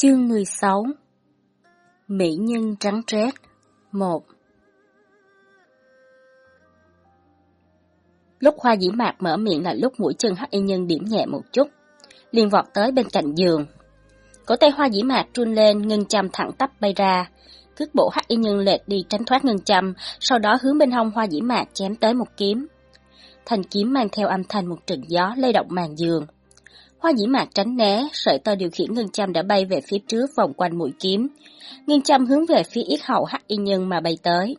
Chương 16 Mỹ nhân trắng trét 1 Lúc hoa dĩ mạc mở miệng là lúc mũi chân hắc y nhân điểm nhẹ một chút, liền vọt tới bên cạnh giường. Cổ tay hoa dĩ mạc run lên, ngân châm thẳng tắp bay ra. Cước bộ hắc y nhân lệch đi tránh thoát ngân châm, sau đó hướng bên hông hoa dĩ mạc chém tới một kiếm. Thành kiếm mang theo âm thanh một trận gió lay động màn giường. Hoa dĩ mạc tránh né, sợi tơ điều khiển ngân châm đã bay về phía trước vòng quanh mũi kiếm. Ngân châm hướng về phía yết hậu hắc y nhân mà bay tới.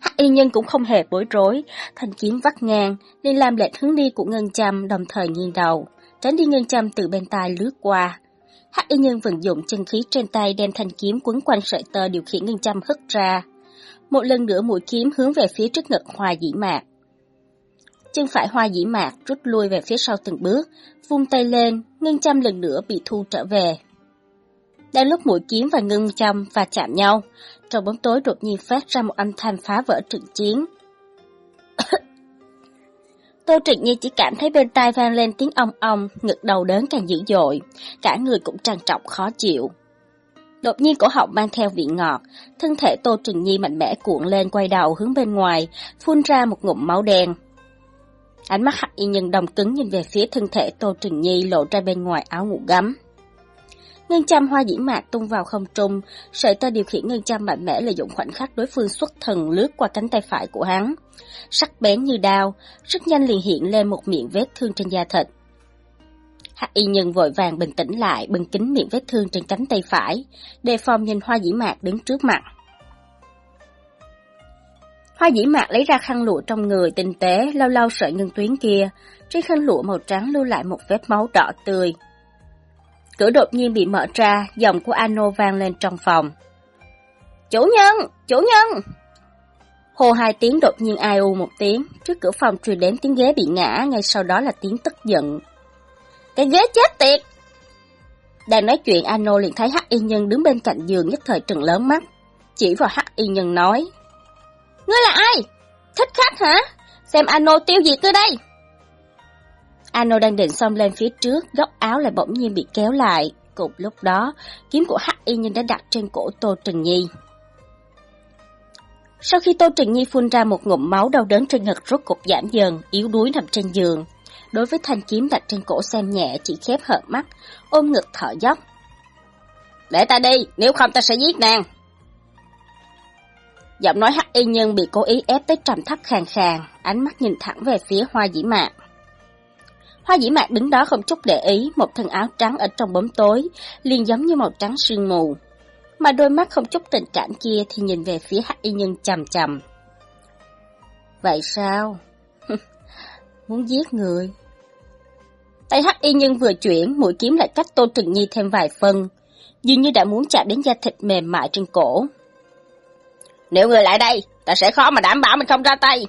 Hắc y nhân cũng không hề bối rối, thanh kiếm vắt ngang, nên làm lệch hướng đi của ngân châm đồng thời nghiêng đầu, tránh đi ngân châm từ bên tai lướt qua. Hắc y nhân vận dụng chân khí trên tay đem thanh kiếm quấn quanh sợi tơ điều khiển ngân châm hất ra. Một lần nữa mũi kiếm hướng về phía trước ngực hoa dĩ mạc. Chân phải hoa dĩ mạc rút lui về phía sau từng bước, vung tay lên, ngân châm lần nữa bị thu trở về. Đang lúc mũi kiếm và ngân châm và chạm nhau, trong bóng tối đột nhiên phát ra một âm thanh phá vỡ trận chiến. Tô Trịnh Nhi chỉ cảm thấy bên tai vang lên tiếng ong ong, ngực đầu đớn càng dữ dội, cả người cũng trằn trọng khó chịu. Đột nhiên cổ họng mang theo vị ngọt, thân thể Tô Trịnh Nhi mạnh mẽ cuộn lên quay đầu hướng bên ngoài, phun ra một ngụm máu đen. Ánh mắt hắc y nhân đồng cứng nhìn về phía thân thể Tô Trừng Nhi lộ ra bên ngoài áo ngủ gấm. Ngân châm hoa dĩ mạc tung vào không trung, sợi tơ điều khiển ngân châm mạnh mẽ lợi dụng khoảnh khắc đối phương xuất thần lướt qua cánh tay phải của hắn. Sắc bén như đao, rất nhanh liền hiện lên một miệng vết thương trên da thịt. Hắc y nhân vội vàng bình tĩnh lại, bưng kính miệng vết thương trên cánh tay phải, đề phòng nhìn hoa dĩ mạc đứng trước mặt. Hoa dĩ mạc lấy ra khăn lụa trong người tinh tế, lau lau sợi ngân tuyến kia, trên khăn lụa màu trắng lưu lại một vết máu đỏ tươi. Cửa đột nhiên bị mở ra, giọng của Ano vang lên trong phòng. Chủ nhân! Chủ nhân! Hồ hai tiếng đột nhiên ai u một tiếng, trước cửa phòng truyền đến tiếng ghế bị ngã, ngay sau đó là tiếng tức giận. Cái ghế chết tiệt! Đang nói chuyện Ano liền thấy hắc y nhân đứng bên cạnh giường nhất thời trừng lớn mắt, chỉ vào hắc y nhân nói. Ngươi là ai? Thích khách hả? Xem Ano tiêu diệt tôi đây! Ano đang định xông lên phía trước, góc áo lại bỗng nhiên bị kéo lại. Cùng lúc đó, kiếm của hắc y nhân đã đặt trên cổ Tô Trừng Nhi. Sau khi Tô Trừng Nhi phun ra một ngụm máu đau đớn trên ngực rốt cục giảm dần, yếu đuối nằm trên giường. Đối với thanh kiếm đặt trên cổ xem nhẹ, chỉ khép hở mắt, ôm ngực thở dốc. Để ta đi, nếu không ta sẽ giết nàng. Giọng nói hắc y nhân bị cố ý ép tới trầm thấp khàn khàn, ánh mắt nhìn thẳng về phía hoa dĩ mạc. Hoa dĩ mạc đứng đó không chút để ý, một thân áo trắng ở trong bóng tối, liền giống như màu trắng sương mù. Mà đôi mắt không chút tình cảm kia thì nhìn về phía hắc y nhân chầm chầm. Vậy sao? Muốn giết người? Tay hắc y nhân vừa chuyển, mũi kiếm lại cách Tô Trừng Nhi thêm vài phân, dường như đã muốn chạm đến da thịt mềm mại trên cổ. Nếu người lại đây, ta sẽ khó mà đảm bảo mình không ra tay.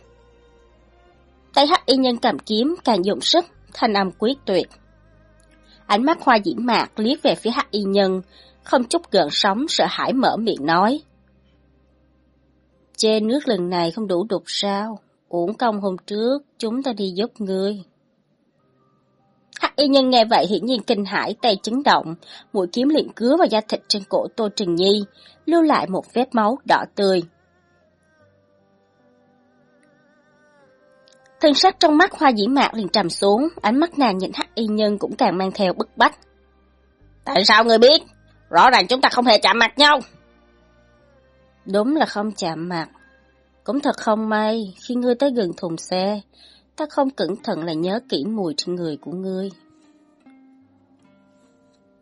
Tay hắc y nhân cầm kiếm càng dụng sức, thanh âm quyết tuyệt. Ánh mắt hoa dĩ mạc liếc về phía hắc y nhân, không chút gợn sóng sợ hãi mở miệng nói. Trên nước lần này không đủ đục sao, uổng công hôm trước, chúng ta đi giúp ngươi. Hắc y nhân nghe vậy hiển nhiên kinh hãi, tay chấn động, mũi kiếm liền cứa vào da thịt trên cổ Tô Trừng Nhi, lưu lại một vết máu đỏ tươi. Thân sắc trong mắt hoa dĩ mạc liền trầm xuống, ánh mắt nàng nhìn hắc y nhân cũng càng mang theo bức bách. Tại sao người biết? Rõ ràng chúng ta không hề chạm mặt nhau. Đúng là không chạm mặt. Cũng thật không may, khi ngươi tới gần thùng xe, ta không cẩn thận là nhớ kỹ mùi trên người của ngươi.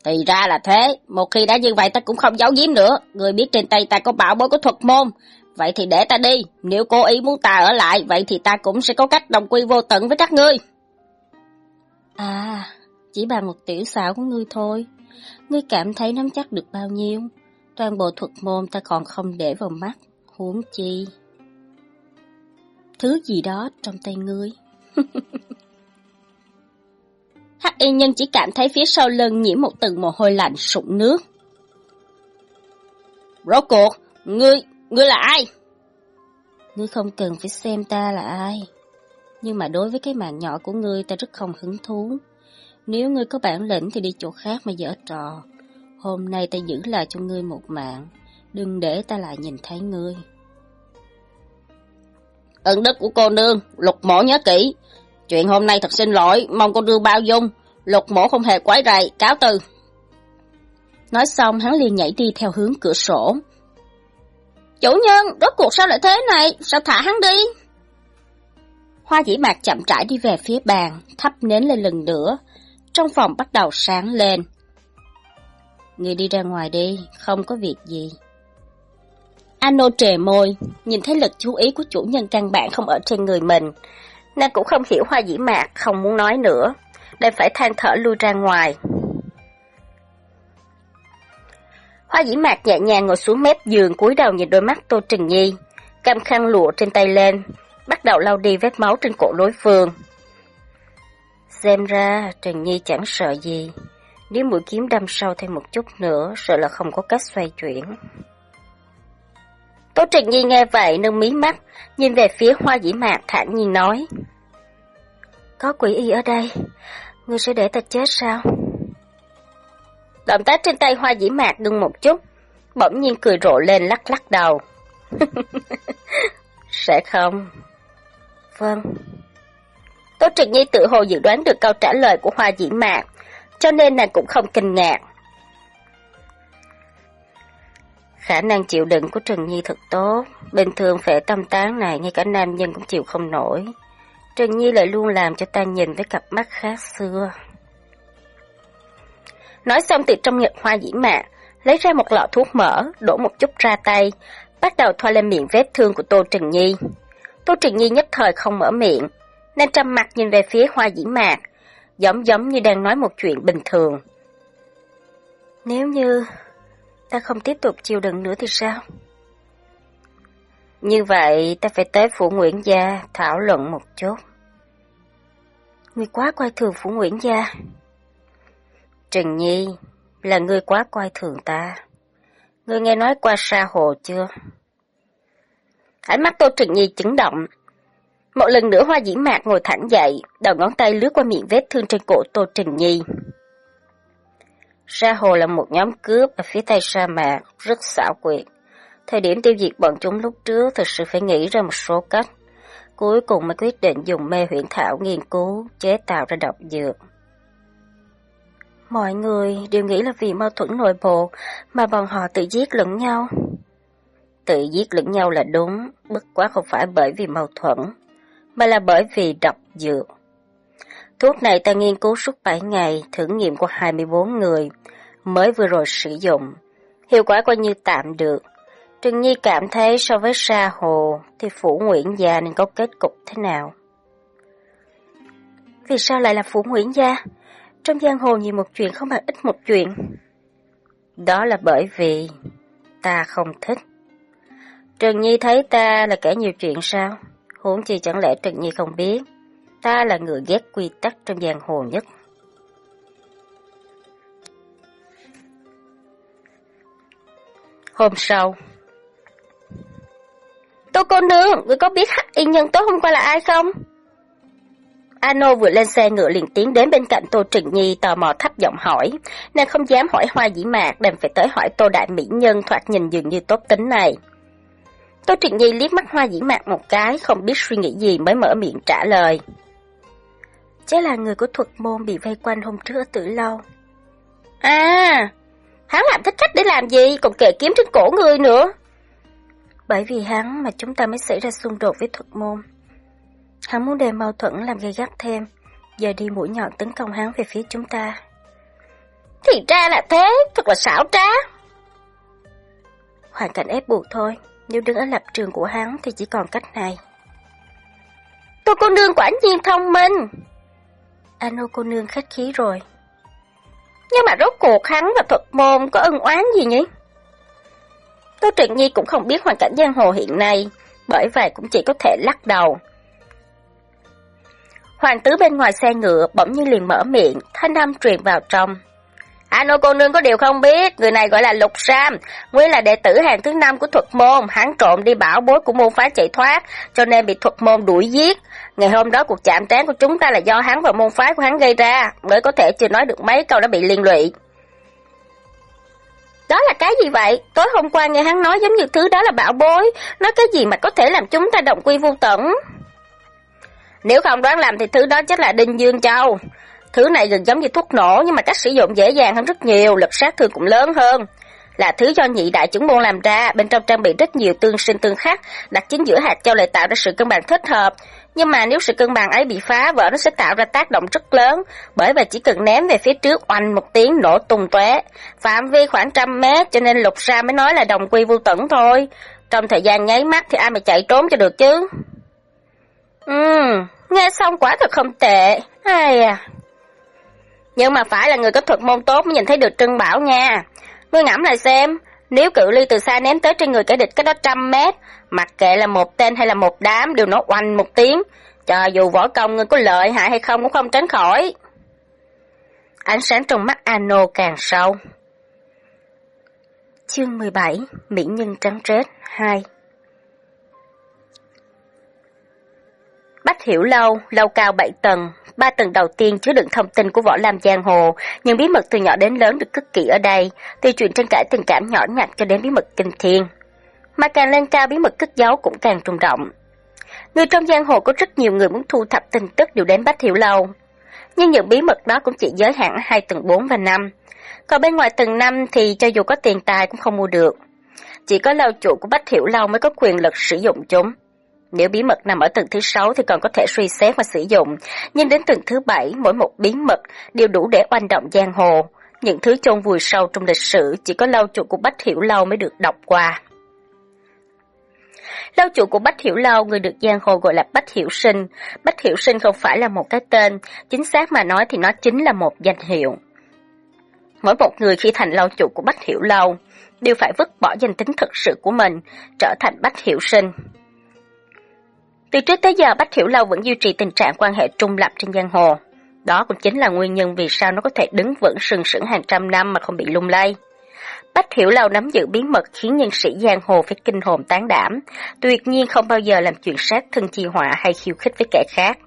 Thì ra là thế, một khi đã như vậy ta cũng không giấu giếm nữa. Ngươi biết trên tay ta có bảo bối của thuật môn, Vậy thì để ta đi, nếu cố ý muốn ta ở lại, vậy thì ta cũng sẽ có cách đồng quy vô tận với các ngươi. À, chỉ bằng một tiểu xảo của ngươi thôi. Ngươi cảm thấy nắm chắc được bao nhiêu? Toàn bộ thuật môn ta còn không để vào mắt, huống chi. Thứ gì đó trong tay ngươi. Hắc y nhân chỉ cảm thấy phía sau lưng nhiễm một tầng mồ hôi lạnh sụng nước. Rốt cuộc, ngươi, Ngươi là ai? Ngươi không cần phải xem ta là ai. Nhưng mà đối với cái mạng nhỏ của ngươi ta rất không hứng thú. Nếu ngươi có bản lĩnh thì đi chỗ khác mà dở trò. Hôm nay ta giữ lại cho ngươi một mạng, đừng để ta lại nhìn thấy ngươi. Ân đức của cô nương, lục mổ nhớ kỹ. Chuyện hôm nay thật xin lỗi, mong cô nương bao dung. Lục mổ không hề quái rầy, cáo từ. Nói xong hắn liền nhảy đi theo hướng cửa sổ. Chủ nhân, rốt cuộc sao lại thế này? Sao thả hắn đi? Hoa dĩ mạc chậm rãi đi về phía bàn, thắp nến lên lần nữa. Trong phòng bắt đầu sáng lên. Người đi ra ngoài đi, không có việc gì. Ano trề môi, nhìn thấy lực chú ý của chủ nhân căn bản không ở trên người mình. Nàng cũng không hiểu hoa dĩ mạc, không muốn nói nữa. Đành phải than thở lui ra ngoài. Hoa dĩ mạc nhẹ nhàng ngồi xuống mép giường cúi đầu nhìn đôi mắt Tô Trừng Nhi, cầm khăn lụa trên tay lên, bắt đầu lau đi vết máu trên cổ đối phương. Xem ra Trần Nhi chẳng sợ gì, nếu mũi kiếm đâm sâu thêm một chút nữa, sợ là không có cách xoay chuyển. Tô Trần Nhi nghe vậy nâng mí mắt, nhìn về phía hoa dĩ mạc thản nhiên nói. Có quỷ y ở đây, ngươi sẽ để ta chết sao? Động tác trên tay hoa dĩ mạc ngưng một chút, bỗng nhiên cười rộ lên lắc lắc đầu. sẽ không. Vâng. Tô Trực Nhi tự hồ dự đoán được câu trả lời của hoa dĩ mạc, cho nên nàng cũng không kinh ngạc. Khả năng chịu đựng của Trần Nhi thật tốt, bình thường phệ tâm tán này ngay cả nam nhân cũng chịu không nổi. Trần Nhi lại luôn làm cho ta nhìn với cặp mắt khác xưa. Nói xong từ trong ngực hoa dĩ mạ, lấy ra một lọ thuốc mỡ, đổ một chút ra tay, bắt đầu thoa lên miệng vết thương của Tô Trừng Nhi. Tô Trừng Nhi nhất thời không mở miệng, nên trầm mặt nhìn về phía hoa dĩ mạc, giống giống như đang nói một chuyện bình thường. Nếu như ta không tiếp tục chịu đựng nữa thì sao? Như vậy ta phải tới Phủ Nguyễn Gia thảo luận một chút. Ngươi quá coi thường Phủ Nguyễn Gia. Trình Nhi, là ngươi quá coi thường ta. Ngươi nghe nói qua sa hồ chưa? Ánh mắt Tô Trình Nhi chấn động. Một lần nữa hoa dĩ mạc ngồi thẳng dậy, đầu ngón tay lướt qua miệng vết thương trên cổ Tô Trình Nhi. Sa hồ là một nhóm cướp ở phía tây sa mạc, rất xảo quyệt. Thời điểm tiêu diệt bọn chúng lúc trước thực sự phải nghĩ ra một số cách. Cuối cùng mới quyết định dùng mê huyễn thảo nghiên cứu, chế tạo ra độc dược. Mọi người đều nghĩ là vì mâu thuẫn nội bộ mà bọn họ tự giết lẫn nhau. Tự giết lẫn nhau là đúng, bất quá không phải bởi vì mâu thuẫn, mà là bởi vì độc dược. Thuốc này ta nghiên cứu suốt 7 ngày, thử nghiệm qua 24 người, mới vừa rồi sử dụng. Hiệu quả coi như tạm được. Trừng Nhi cảm thấy so với sa hồ thì Phủ Nguyễn Gia nên có kết cục thế nào? Vì sao lại là Phủ Nguyễn Gia? Trong giang hồ nhiều một chuyện không bằng ít một chuyện. Đó là bởi vì ta không thích. Trần Nhi thấy ta là kẻ nhiều chuyện sao? Huống chi chẳng lẽ Trần Nhi không biết? Ta là người ghét quy tắc trong giang hồ nhất. Hôm sau Tô cô nương, người có biết hắc y nhân tối hôm qua là ai không? Ano vừa lên xe ngựa liền tiến đến bên cạnh Tô Trừng Nhi tò mò thấp giọng hỏi. Nàng không dám hỏi hoa dĩ mạc, đành phải tới hỏi Tô Đại Mỹ Nhân thoạt nhìn dường như tốt tính này. Tô Trừng Nhi liếc mắt hoa dĩ mạc một cái, không biết suy nghĩ gì mới mở miệng trả lời. Chế là người của thuật môn bị vây quanh hôm trước ở tử lâu. À, hắn làm thích khách để làm gì, còn kệ kiếm trên cổ người nữa. Bởi vì hắn mà chúng ta mới xảy ra xung đột với thuật môn. Hắn muốn đem mâu thuẫn làm gây gắt thêm, giờ đi mũi nhọn tấn công hắn về phía chúng ta. Thì ra là thế, thật là xảo trá. Hoàn cảnh ép buộc thôi, nếu đứng ở lập trường của hắn thì chỉ còn cách này. Tôi cô nương quả nhiên thông minh. Ano cô nương khách khí rồi. Nhưng mà rốt cuộc hắn và thuật môn có ân oán gì nhỉ? Tô Trịnh Nhi cũng không biết hoàn cảnh giang hồ hiện nay, bởi vậy cũng chỉ có thể lắc đầu. Hoàng tứ bên ngoài xe ngựa bỗng nhiên liền mở miệng, thanh âm truyền vào trong. Ano cô nương có điều không biết, người này gọi là Lục Sam, nguyên là đệ tử hàng thứ năm của thuật môn, hắn trộm đi bảo bối của môn phái chạy thoát, cho nên bị thuật môn đuổi giết. Ngày hôm đó cuộc chạm trán của chúng ta là do hắn và môn phái của hắn gây ra, mới có thể chưa nói được mấy câu đã bị liên lụy. Đó là cái gì vậy? Tối hôm qua nghe hắn nói giống như thứ đó là bảo bối. Nói cái gì mà có thể làm chúng ta động quy vô tận? Nếu không đoán làm thì thứ đó chắc là đinh dương châu. Thứ này gần giống như thuốc nổ nhưng mà cách sử dụng dễ dàng hơn rất nhiều, lực sát thương cũng lớn hơn. Là thứ do nhị đại chứng môn làm ra, bên trong trang bị rất nhiều tương sinh tương khắc, đặt chính giữa hạt châu lại tạo ra sự cân bằng thích hợp. Nhưng mà nếu sự cân bằng ấy bị phá vỡ nó sẽ tạo ra tác động rất lớn, bởi vậy chỉ cần ném về phía trước oanh một tiếng nổ tung tóe, phạm vi khoảng trăm mét cho nên lục ra mới nói là đồng quy vô tận thôi. Trong thời gian nháy mắt thì ai mà chạy trốn cho được chứ? Ừm, nghe xong quả thật không tệ. Ai à. Nhưng mà phải là người có thuật môn tốt mới nhìn thấy được trân bảo nha. Ngươi ngẫm lại xem, nếu cự ly từ xa ném tới trên người kẻ địch cái đó trăm mét, mặc kệ là một tên hay là một đám đều nó oanh một tiếng, cho dù võ công ngươi có lợi hại hay không cũng không tránh khỏi. Ánh sáng trong mắt Ano càng sâu. Chương 17 Mỹ Nhân Trắng Trết 2 Bách Hiểu Lâu, lâu cao 7 tầng, ba tầng đầu tiên chứa đựng thông tin của võ lam giang hồ, những bí mật từ nhỏ đến lớn được cất kỹ ở đây, từ chuyện tranh cãi tình cảm nhỏ nhặt cho đến bí mật kinh thiên. Mà càng lên cao bí mật cất giấu cũng càng trùng rộng. Người trong giang hồ có rất nhiều người muốn thu thập tin tức đều đến Bách Hiểu Lâu. Nhưng những bí mật đó cũng chỉ giới hạn hai tầng 4 và 5. Còn bên ngoài tầng 5 thì cho dù có tiền tài cũng không mua được. Chỉ có lâu chủ của Bách Hiểu Lâu mới có quyền lực sử dụng chúng. Nếu bí mật nằm ở tầng thứ sáu thì còn có thể suy xét và sử dụng, nhưng đến tầng thứ bảy, mỗi một bí mật đều đủ để oanh động giang hồ. Những thứ chôn vùi sâu trong lịch sử chỉ có lâu chuột của Bách Hiểu Lâu mới được đọc qua. Lâu chủ của Bách Hiểu Lâu, người được giang hồ gọi là Bách Hiểu Sinh. Bách Hiểu Sinh không phải là một cái tên, chính xác mà nói thì nó chính là một danh hiệu. Mỗi một người khi thành lâu chủ của Bách Hiểu Lâu, đều phải vứt bỏ danh tính thực sự của mình, trở thành Bách Hiểu Sinh. Từ trước tới giờ Bách Hiểu Lâu vẫn duy trì tình trạng quan hệ trung lập trên giang hồ. Đó cũng chính là nguyên nhân vì sao nó có thể đứng vững sừng sững hàng trăm năm mà không bị lung lay. Bách Hiểu Lâu nắm giữ bí mật khiến nhân sĩ giang hồ phải kinh hồn tán đảm, tuyệt nhiên không bao giờ làm chuyện sát thân chi họa hay khiêu khích với kẻ khác.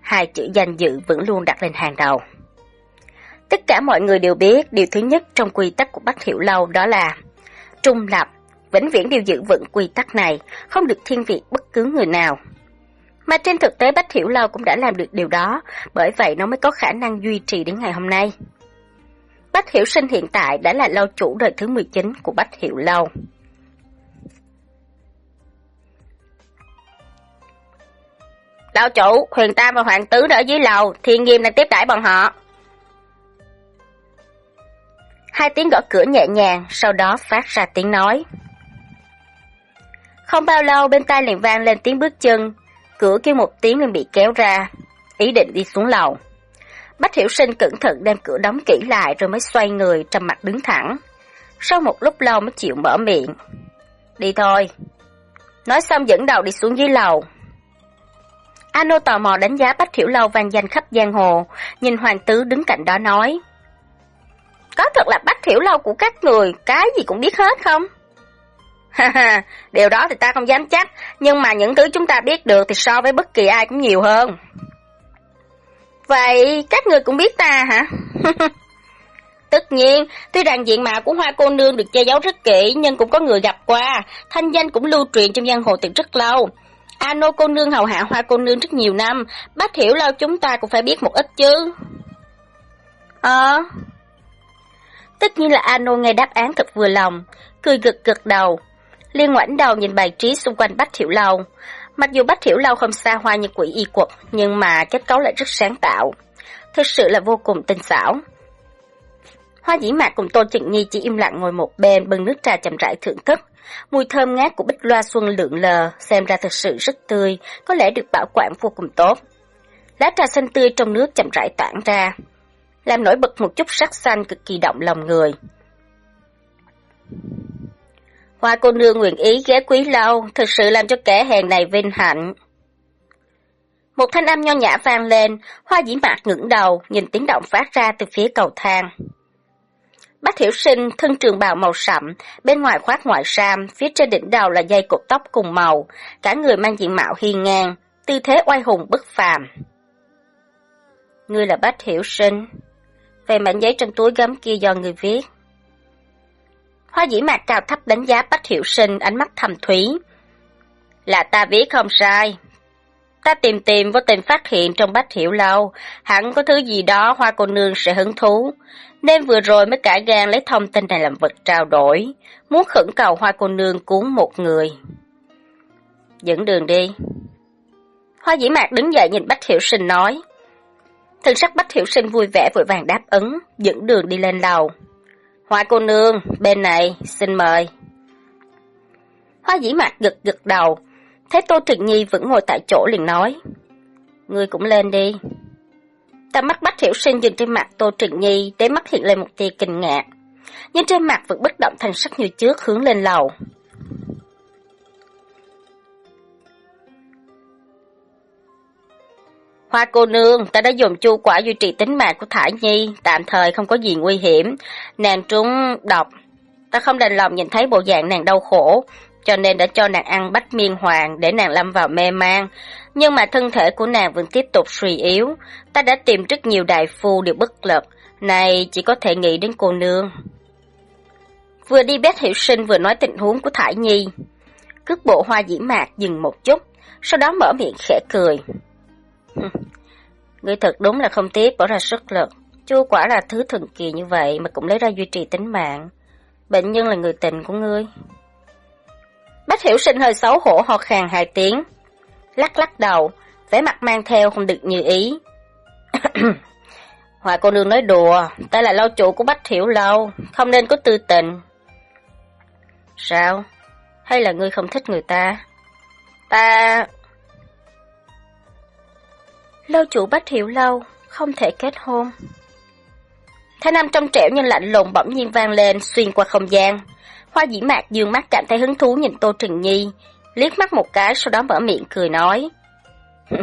Hai chữ danh dự vẫn luôn đặt lên hàng đầu. Tất cả mọi người đều biết điều thứ nhất trong quy tắc của Bách Hiểu Lâu đó là trung lập, vĩnh viễn đều giữ vững quy tắc này, không được thiên vị bất cứ người nào. Mà trên thực tế Bách Hiểu Lâu cũng đã làm được điều đó, bởi vậy nó mới có khả năng duy trì đến ngày hôm nay. Bách Hiểu Sinh hiện tại đã là lâu chủ đời thứ 19 của Bách Hiểu Lâu. Lão chủ, Huyền Tam và Hoàng Tứ đã ở dưới lầu, Thiên Nghiêm đang tiếp đãi bọn họ. Hai tiếng gõ cửa nhẹ nhàng, sau đó phát ra tiếng nói. Không bao lâu bên tai liền vang lên tiếng bước chân, cửa kêu một tiếng liền bị kéo ra, ý định đi xuống lầu. Bách Hiểu Sinh cẩn thận đem cửa đóng kỹ lại rồi mới xoay người trầm mặt đứng thẳng. Sau một lúc lâu mới chịu mở miệng. Đi thôi. Nói xong dẫn đầu đi xuống dưới lầu. Ano tò mò đánh giá Bách Hiểu Lâu vang danh khắp giang hồ, nhìn Hoàng Tứ đứng cạnh đó nói. Có thật là Bách Hiểu Lâu của các người, cái gì cũng biết hết không? Điều đó thì ta không dám chắc, nhưng mà những thứ chúng ta biết được thì so với bất kỳ ai cũng nhiều hơn. Vậy các người cũng biết ta hả? Tất nhiên, tuy rằng diện mạo của hoa cô nương được che giấu rất kỹ, nhưng cũng có người gặp qua, thanh danh cũng lưu truyền trong giang hồ từ rất lâu. Ano cô nương hầu hạ hoa cô nương rất nhiều năm, bác hiểu lâu chúng ta cũng phải biết một ít chứ. Ờ... Tất nhiên là Ano nghe đáp án thật vừa lòng, cười gật gật đầu. Liên ngoảnh đầu nhìn bài trí xung quanh Bách Hiểu Lâu. Mặc dù Bách Hiểu Lâu không xa hoa như quỷ y quật, nhưng mà kết cấu lại rất sáng tạo. Thực sự là vô cùng tinh xảo. Hoa dĩ mạc cùng Tôn Trịnh Nhi chỉ im lặng ngồi một bên bưng nước trà chậm rãi thưởng thức. Mùi thơm ngát của bích loa xuân lượn lờ, xem ra thực sự rất tươi, có lẽ được bảo quản vô cùng tốt. Lá trà xanh tươi trong nước chậm rãi tản ra, làm nổi bật một chút sắc xanh cực kỳ động lòng người. Hoa cô nương nguyện ý ghé quý lâu, thực sự làm cho kẻ hèn này vinh hạnh. Một thanh âm nho nhã vang lên, hoa dĩ mạc ngẩng đầu, nhìn tiếng động phát ra từ phía cầu thang. Bác Hiểu Sinh thân trường bào màu sậm, bên ngoài khoác ngoại sam, phía trên đỉnh đầu là dây cột tóc cùng màu, cả người mang diện mạo hiên ngang, tư thế oai hùng bất phàm. Ngươi là bác Hiểu Sinh. Về mảnh giấy trong túi gấm kia do người viết. Hoa dĩ mạc cao thấp đánh giá Bách Hiệu Sinh ánh mắt thầm thúy. Là ta viết không sai. Ta tìm tìm vô tình phát hiện trong Bách Hiểu Lâu, hẳn có thứ gì đó hoa cô nương sẽ hứng thú. Nên vừa rồi mới cả gan lấy thông tin này làm vật trao đổi, muốn khẩn cầu hoa cô nương cứu một người. Dẫn đường đi. Hoa dĩ mạc đứng dậy nhìn Bách Hiểu Sinh nói. Thân sắc Bách Hiểu Sinh vui vẻ vội vàng đáp ứng, dẫn đường đi lên lầu. Hoa cô nương, bên này, xin mời. Hoa dĩ mạc gật gật đầu, thấy Tô Trịnh Nhi vẫn ngồi tại chỗ liền nói. Ngươi cũng lên đi. Ta mắt bắt Hiểu Sinh dừng trên mặt Tô Trịnh Nhi, để mắt hiện lên một tia kinh ngạc. Nhưng trên mặt vẫn bất động thành sắc như trước hướng lên lầu. Hoa cô nương, ta đã dùng chu quả duy trì tính mạng của Thải Nhi, tạm thời không có gì nguy hiểm. Nàng trúng độc. Ta không đành lòng nhìn thấy bộ dạng nàng đau khổ, cho nên đã cho nàng ăn bách miên hoàng để nàng lâm vào mê man. Nhưng mà thân thể của nàng vẫn tiếp tục suy yếu. Ta đã tìm rất nhiều đại phu đều bất lực. Này chỉ có thể nghĩ đến cô nương. Vừa đi bét hiểu sinh vừa nói tình huống của Thải Nhi. Cước bộ hoa dĩ mạc dừng một chút, sau đó mở miệng khẽ cười. Ngươi thật đúng là không tiếc bỏ ra sức lực. Chu quả là thứ thần kỳ như vậy mà cũng lấy ra duy trì tính mạng. Bệnh nhân là người tình của ngươi. Bách hiểu sinh hơi xấu hổ ho khàn hai tiếng. Lắc lắc đầu, vẻ mặt mang theo không được như ý. Hòa cô nương nói đùa, ta là lâu chủ của Bách Hiểu Lâu, không nên có tư tình. Sao? Hay là ngươi không thích người ta? Ta... Lâu chủ Bách Hiểu Lâu, không thể kết hôn. Thanh âm trong trẻo nhưng lạnh lùng bỗng nhiên vang lên xuyên qua không gian. Hoa dĩ mạc dương mắt cảm thấy hứng thú nhìn Tô Trừng Nhi, liếc mắt một cái sau đó mở miệng cười nói.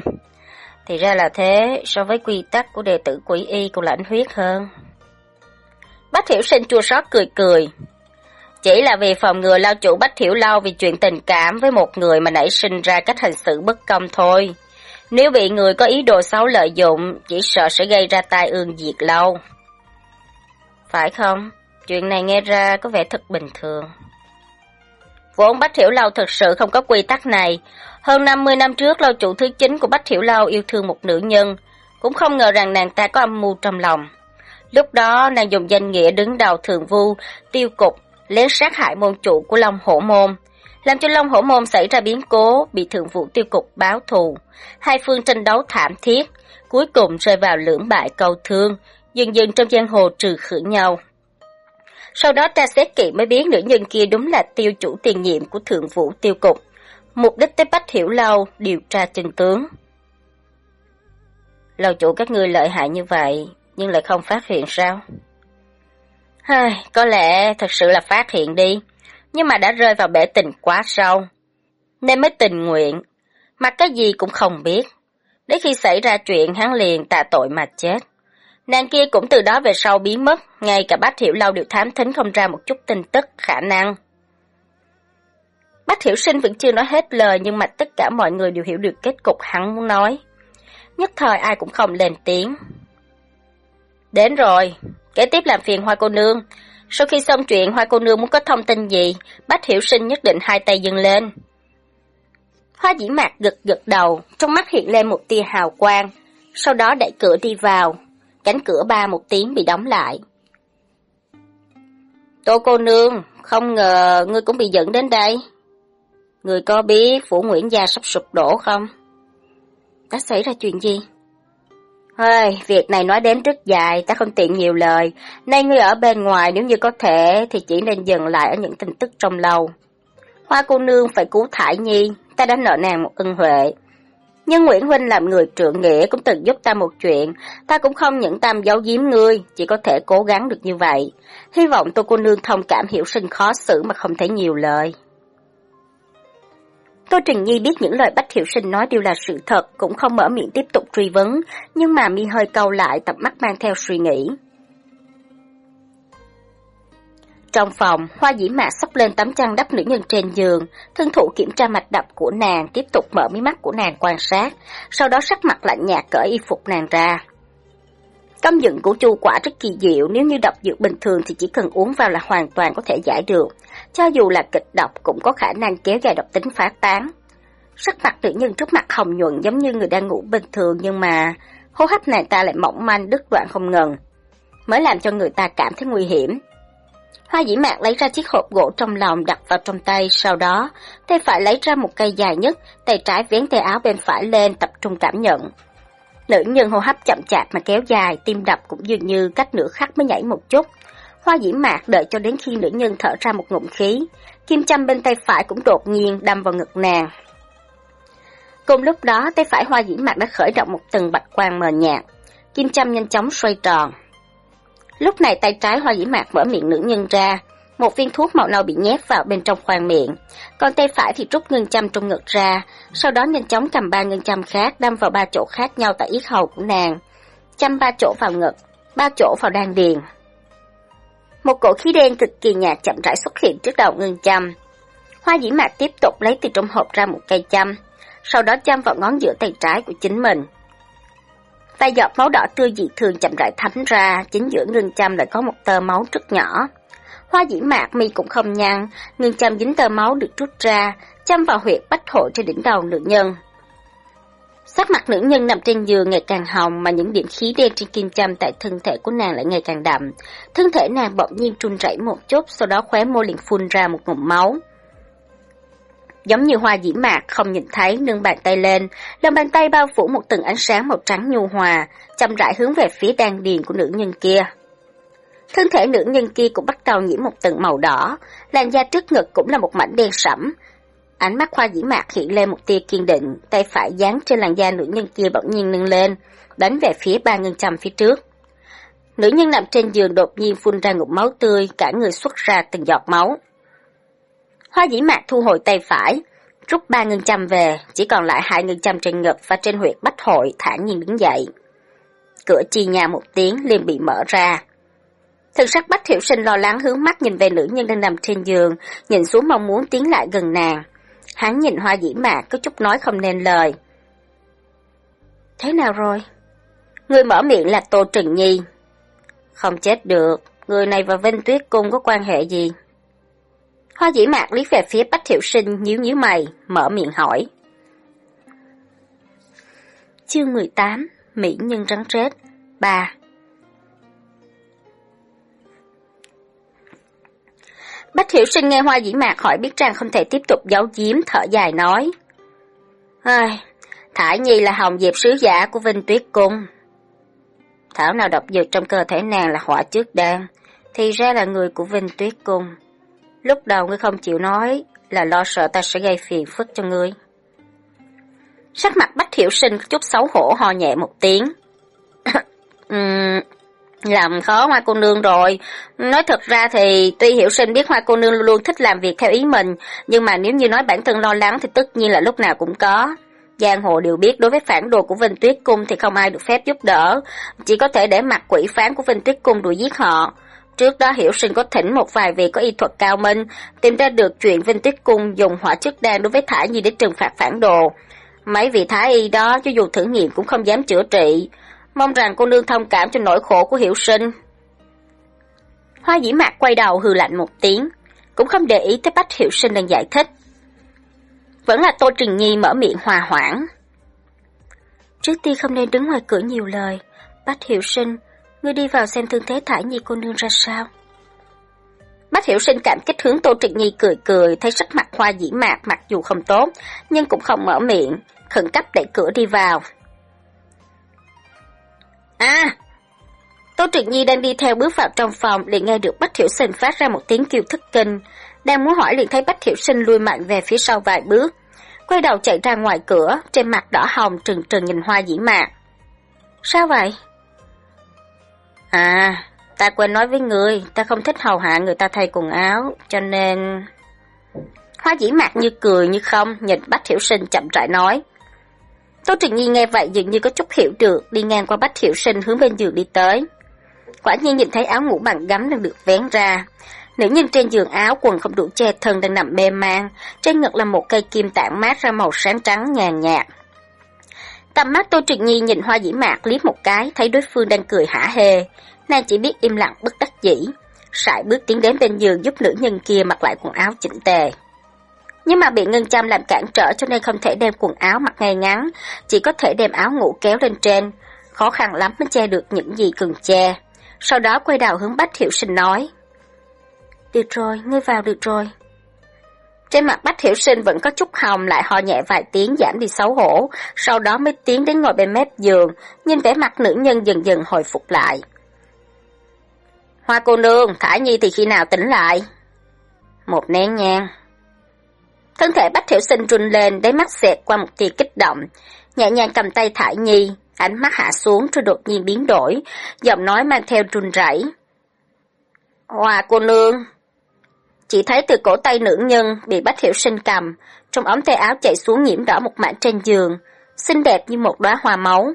Thì ra là thế, so với quy tắc của đệ tử quỷ y còn lãnh huyết hơn. Bách Hiểu Sinh chua xót cười cười. Chỉ là vì phòng ngừa lao chủ Bách Hiểu Lâu vì chuyện tình cảm với một người mà nảy sinh ra cách hành xử bất công thôi. Nếu bị người có ý đồ xấu lợi dụng, chỉ sợ sẽ gây ra tai ương diệt lâu. Phải không? Chuyện này nghe ra có vẻ thật bình thường. Vốn Bách Hiểu Lâu thực sự không có quy tắc này. Hơn 50 năm trước, lâu chủ thứ chín của Bách Hiểu Lâu yêu thương một nữ nhân. Cũng không ngờ rằng nàng ta có âm mưu trong lòng. Lúc đó, nàng dùng danh nghĩa đứng đầu thường vu, tiêu cục, lén sát hại môn chủ của Long Hổ Môn làm cho Long Hổ Môn xảy ra biến cố, bị thượng vụ tiêu cục báo thù. Hai phương tranh đấu thảm thiết, cuối cùng rơi vào lưỡng bại câu thương, dần dần trong giang hồ trừ khử nhau. Sau đó tra xét kỹ mới biết nữ nhân kia đúng là tiêu chủ tiền nhiệm của thượng vụ tiêu cục. Mục đích tới Bách Hiểu Lâu điều tra chân tướng. Lâu chủ các ngươi lợi hại như vậy, nhưng lại không phát hiện sao? Hai, có lẽ thật sự là phát hiện đi nhưng mà đã rơi vào bể tình quá sâu. Nên mới tình nguyện, mà cái gì cũng không biết. Đến khi xảy ra chuyện hắn liền tạ tội mà chết. Nàng kia cũng từ đó về sau biến mất, ngay cả Bách Hiểu Lâu đều thám thính không ra một chút tin tức khả năng. Bách Hiểu Sinh vẫn chưa nói hết lời nhưng mà tất cả mọi người đều hiểu được kết cục hắn muốn nói. Nhất thời ai cũng không lên tiếng. Đến rồi, kế tiếp làm phiền hoa cô nương, sau khi xong chuyện, Hoa cô nương muốn có thông tin gì, Bách Hiểu Sinh nhất định hai tay dừng lên. Hoa dĩ mạc gật gật đầu, trong mắt hiện lên một tia hào quang, sau đó đẩy cửa đi vào, cánh cửa ba một tiếng bị đóng lại. Tô cô nương, không ngờ ngươi cũng bị dẫn đến đây. Người có biết phủ Nguyễn Gia sắp sụp đổ không? Đã xảy ra chuyện gì? Hơi, việc này nói đến rất dài, ta không tiện nhiều lời. Nay ngươi ở bên ngoài nếu như có thể thì chỉ nên dừng lại ở những tin tức trong lâu. Hoa cô nương phải cứu Thải Nhi, ta đã nợ nàng một ân huệ. Nhưng Nguyễn Huynh làm người trượng nghĩa cũng từng giúp ta một chuyện, ta cũng không những tam giấu giếm ngươi, chỉ có thể cố gắng được như vậy. Hy vọng tôi cô nương thông cảm hiểu sinh khó xử mà không thể nhiều lời. Tô Trình Nhi biết những lời Bách Hiểu Sinh nói đều là sự thật, cũng không mở miệng tiếp tục truy vấn, nhưng mà mi hơi câu lại tập mắt mang theo suy nghĩ. Trong phòng, hoa dĩ mạc sắp lên tấm chăn đắp nữ nhân trên giường, thân thủ kiểm tra mạch đập của nàng, tiếp tục mở mí mắt của nàng quan sát, sau đó sắc mặt lạnh nhạt cởi y phục nàng ra. Công dụng của chu quả rất kỳ diệu, nếu như độc dược bình thường thì chỉ cần uống vào là hoàn toàn có thể giải được. Cho dù là kịch độc cũng có khả năng kéo dài độc tính phát tán. Sắc mặt tự nhiên trước mặt hồng nhuận giống như người đang ngủ bình thường nhưng mà hô hấp nàng ta lại mỏng manh đứt đoạn không ngừng, mới làm cho người ta cảm thấy nguy hiểm. Hoa dĩ mạc lấy ra chiếc hộp gỗ trong lòng đặt vào trong tay, sau đó tay phải lấy ra một cây dài nhất, tay trái vén tay áo bên phải lên tập trung cảm nhận. Nữ nhân hô hấp chậm chạp mà kéo dài, tim đập cũng dường như cách nửa khắc mới nhảy một chút. Hoa Diễm mạc đợi cho đến khi nữ nhân thở ra một ngụm khí, kim châm bên tay phải cũng đột nhiên đâm vào ngực nàng. Cùng lúc đó, tay phải hoa Diễm mạc đã khởi động một tầng bạch quang mờ nhạt, kim châm nhanh chóng xoay tròn. Lúc này tay trái hoa Diễm mạc mở miệng nữ nhân ra, một viên thuốc màu nâu bị nhét vào bên trong khoang miệng, còn tay phải thì rút ngân châm trong ngực ra, sau đó nhanh chóng cầm ba ngân châm khác đâm vào ba chỗ khác nhau tại yết hầu của nàng. Châm ba chỗ vào ngực, ba chỗ vào đan điền. Một cổ khí đen cực kỳ nhạt chậm rãi xuất hiện trước đầu ngân châm. Hoa dĩ mạc tiếp tục lấy từ trong hộp ra một cây châm, sau đó châm vào ngón giữa tay trái của chính mình. Vài giọt máu đỏ tươi dị thường chậm rãi thấm ra, chính giữa ngân châm lại có một tờ máu rất nhỏ. Hoa dĩ mạc mi cũng không nhăn, nhưng chăm dính tơ máu được rút ra, chăm vào huyệt bách hội trên đỉnh đầu nữ nhân. Sắc mặt nữ nhân nằm trên giường ngày càng hồng mà những điểm khí đen trên kim châm tại thân thể của nàng lại ngày càng đậm. Thân thể nàng bỗng nhiên run rẩy một chút, sau đó khóe môi liền phun ra một ngụm máu. Giống như hoa dĩ mạc không nhìn thấy nâng bàn tay lên, lòng bàn tay bao phủ một tầng ánh sáng màu trắng nhu hòa, chậm rãi hướng về phía đan điền của nữ nhân kia. Thân thể nữ nhân kia cũng bắt đầu nhiễm một tầng màu đỏ, làn da trước ngực cũng là một mảnh đen sẫm. Ánh mắt hoa dĩ mạc hiện lên một tia kiên định, tay phải dán trên làn da nữ nhân kia bỗng nhiên nâng lên, đánh về phía ba ngân châm phía trước. Nữ nhân nằm trên giường đột nhiên phun ra ngụm máu tươi, cả người xuất ra từng giọt máu. Hoa dĩ mạc thu hồi tay phải, rút ba ngân châm về, chỉ còn lại hai ngân châm trên ngực và trên huyệt bách hội thản nhiên đứng dậy. Cửa chi nhà một tiếng liền bị mở ra. Thần sắc Bách hiểu Sinh lo lắng hướng mắt nhìn về nữ nhân đang nằm trên giường, nhìn xuống mong muốn tiến lại gần nàng. Hắn nhìn hoa dĩ mạc có chút nói không nên lời. Thế nào rồi? Người mở miệng là Tô Trừng Nhi. Không chết được, người này và Vinh Tuyết Cung có quan hệ gì? Hoa dĩ mạc lý về phía Bách hiểu Sinh nhíu nhíu mày, mở miệng hỏi. Chương 18 Mỹ Nhân Rắn Rết 3 Bách Hiểu Sinh nghe Hoa Dĩ Mạc hỏi biết rằng không thể tiếp tục giấu giếm, thở dài nói. Ai, Thải Nhi là hồng diệp sứ giả của Vinh Tuyết Cung. Thảo nào độc dược trong cơ thể nàng là hỏa trước đan, thì ra là người của Vinh Tuyết Cung. Lúc đầu ngươi không chịu nói là lo sợ ta sẽ gây phiền phức cho ngươi. Sắc mặt Bách Hiểu Sinh chút xấu hổ ho nhẹ một tiếng. uhm, làm khó hoa cô nương rồi. Nói thật ra thì tuy hiểu sinh biết hoa cô nương luôn luôn thích làm việc theo ý mình, nhưng mà nếu như nói bản thân lo lắng thì tất nhiên là lúc nào cũng có. Giang hồ đều biết đối với phản đồ của Vinh Tuyết Cung thì không ai được phép giúp đỡ, chỉ có thể để mặt quỷ phán của Vinh Tuyết Cung đuổi giết họ. Trước đó Hiểu Sinh có thỉnh một vài vị có y thuật cao minh, tìm ra được chuyện Vinh Tuyết Cung dùng hỏa chức đan đối với Thả Nhi để trừng phạt phản đồ. Mấy vị Thái Y đó cho dù thử nghiệm cũng không dám chữa trị, mong rằng cô nương thông cảm cho nỗi khổ của Hiểu Sinh. Hoa dĩ mạc quay đầu hừ lạnh một tiếng, cũng không để ý tới Bách Hiểu Sinh đang giải thích. Vẫn là Tô Trình Nhi mở miệng hòa hoãn. Trước tiên không nên đứng ngoài cửa nhiều lời. Bách Hiểu Sinh, ngươi đi vào xem thương thế Thải Nhi cô nương ra sao. Bách Hiểu Sinh cảm kích hướng Tô Trịnh Nhi cười cười, thấy sắc mặt hoa dĩ mạc mặc dù không tốt, nhưng cũng không mở miệng, khẩn cấp đẩy cửa đi vào. À! Tô Trực Nhi đang đi theo bước vào trong phòng, liền nghe được Bách Hiểu Sinh phát ra một tiếng kêu thất kinh. Đang muốn hỏi liền thấy Bách Hiểu Sinh lui mạnh về phía sau vài bước. Quay đầu chạy ra ngoài cửa, trên mặt đỏ hồng trừng trừng nhìn hoa dĩ mạc. Sao vậy? À, ta quên nói với người, ta không thích hầu hạ người ta thay quần áo, cho nên... Hoa dĩ mạc như cười như không, nhìn Bách Hiểu Sinh chậm rãi nói. Tô Trịnh Nhi nghe vậy dường như có chút hiểu được, đi ngang qua Bách Hiểu Sinh hướng bên giường đi tới. Quả nhiên nhìn thấy áo ngủ bằng gấm đang được vén ra. Nữ nhân trên giường áo quần không đủ che thân đang nằm mê man, trên ngực là một cây kim tản mát ra màu sáng trắng nhàn nhạt. Tầm mắt Tô Trịnh Nhi nhìn hoa dĩ mạc liếc một cái, thấy đối phương đang cười hả hê. Nàng chỉ biết im lặng bất đắc dĩ. Sải bước tiến đến bên giường giúp nữ nhân kia mặc lại quần áo chỉnh tề. Nhưng mà bị Ngân Chăm làm cản trở cho nên không thể đem quần áo mặc ngay ngắn, chỉ có thể đem áo ngủ kéo lên trên. Khó khăn lắm mới che được những gì cần che. Sau đó quay đầu hướng Bách hiểu Sinh nói. Được rồi, ngươi vào được rồi. Trên mặt Bách Hiểu Sinh vẫn có chút hồng lại ho nhẹ vài tiếng giảm đi xấu hổ, sau đó mới tiến đến ngồi bên mép giường, nhìn vẻ mặt nữ nhân dần dần hồi phục lại. Hoa cô nương, Thả Nhi thì khi nào tỉnh lại? Một nén nhang. Thân thể Bách Hiểu Sinh run lên, đáy mắt xẹt qua một tia kích động, nhẹ nhàng cầm tay Thả Nhi, ánh mắt hạ xuống rồi đột nhiên biến đổi, giọng nói mang theo run rẩy. hòa cô nương, chỉ thấy từ cổ tay nữ nhân bị Bách Hiểu Sinh cầm, trong ống tay áo chạy xuống nhiễm đỏ một mảng trên giường, xinh đẹp như một đóa hoa máu.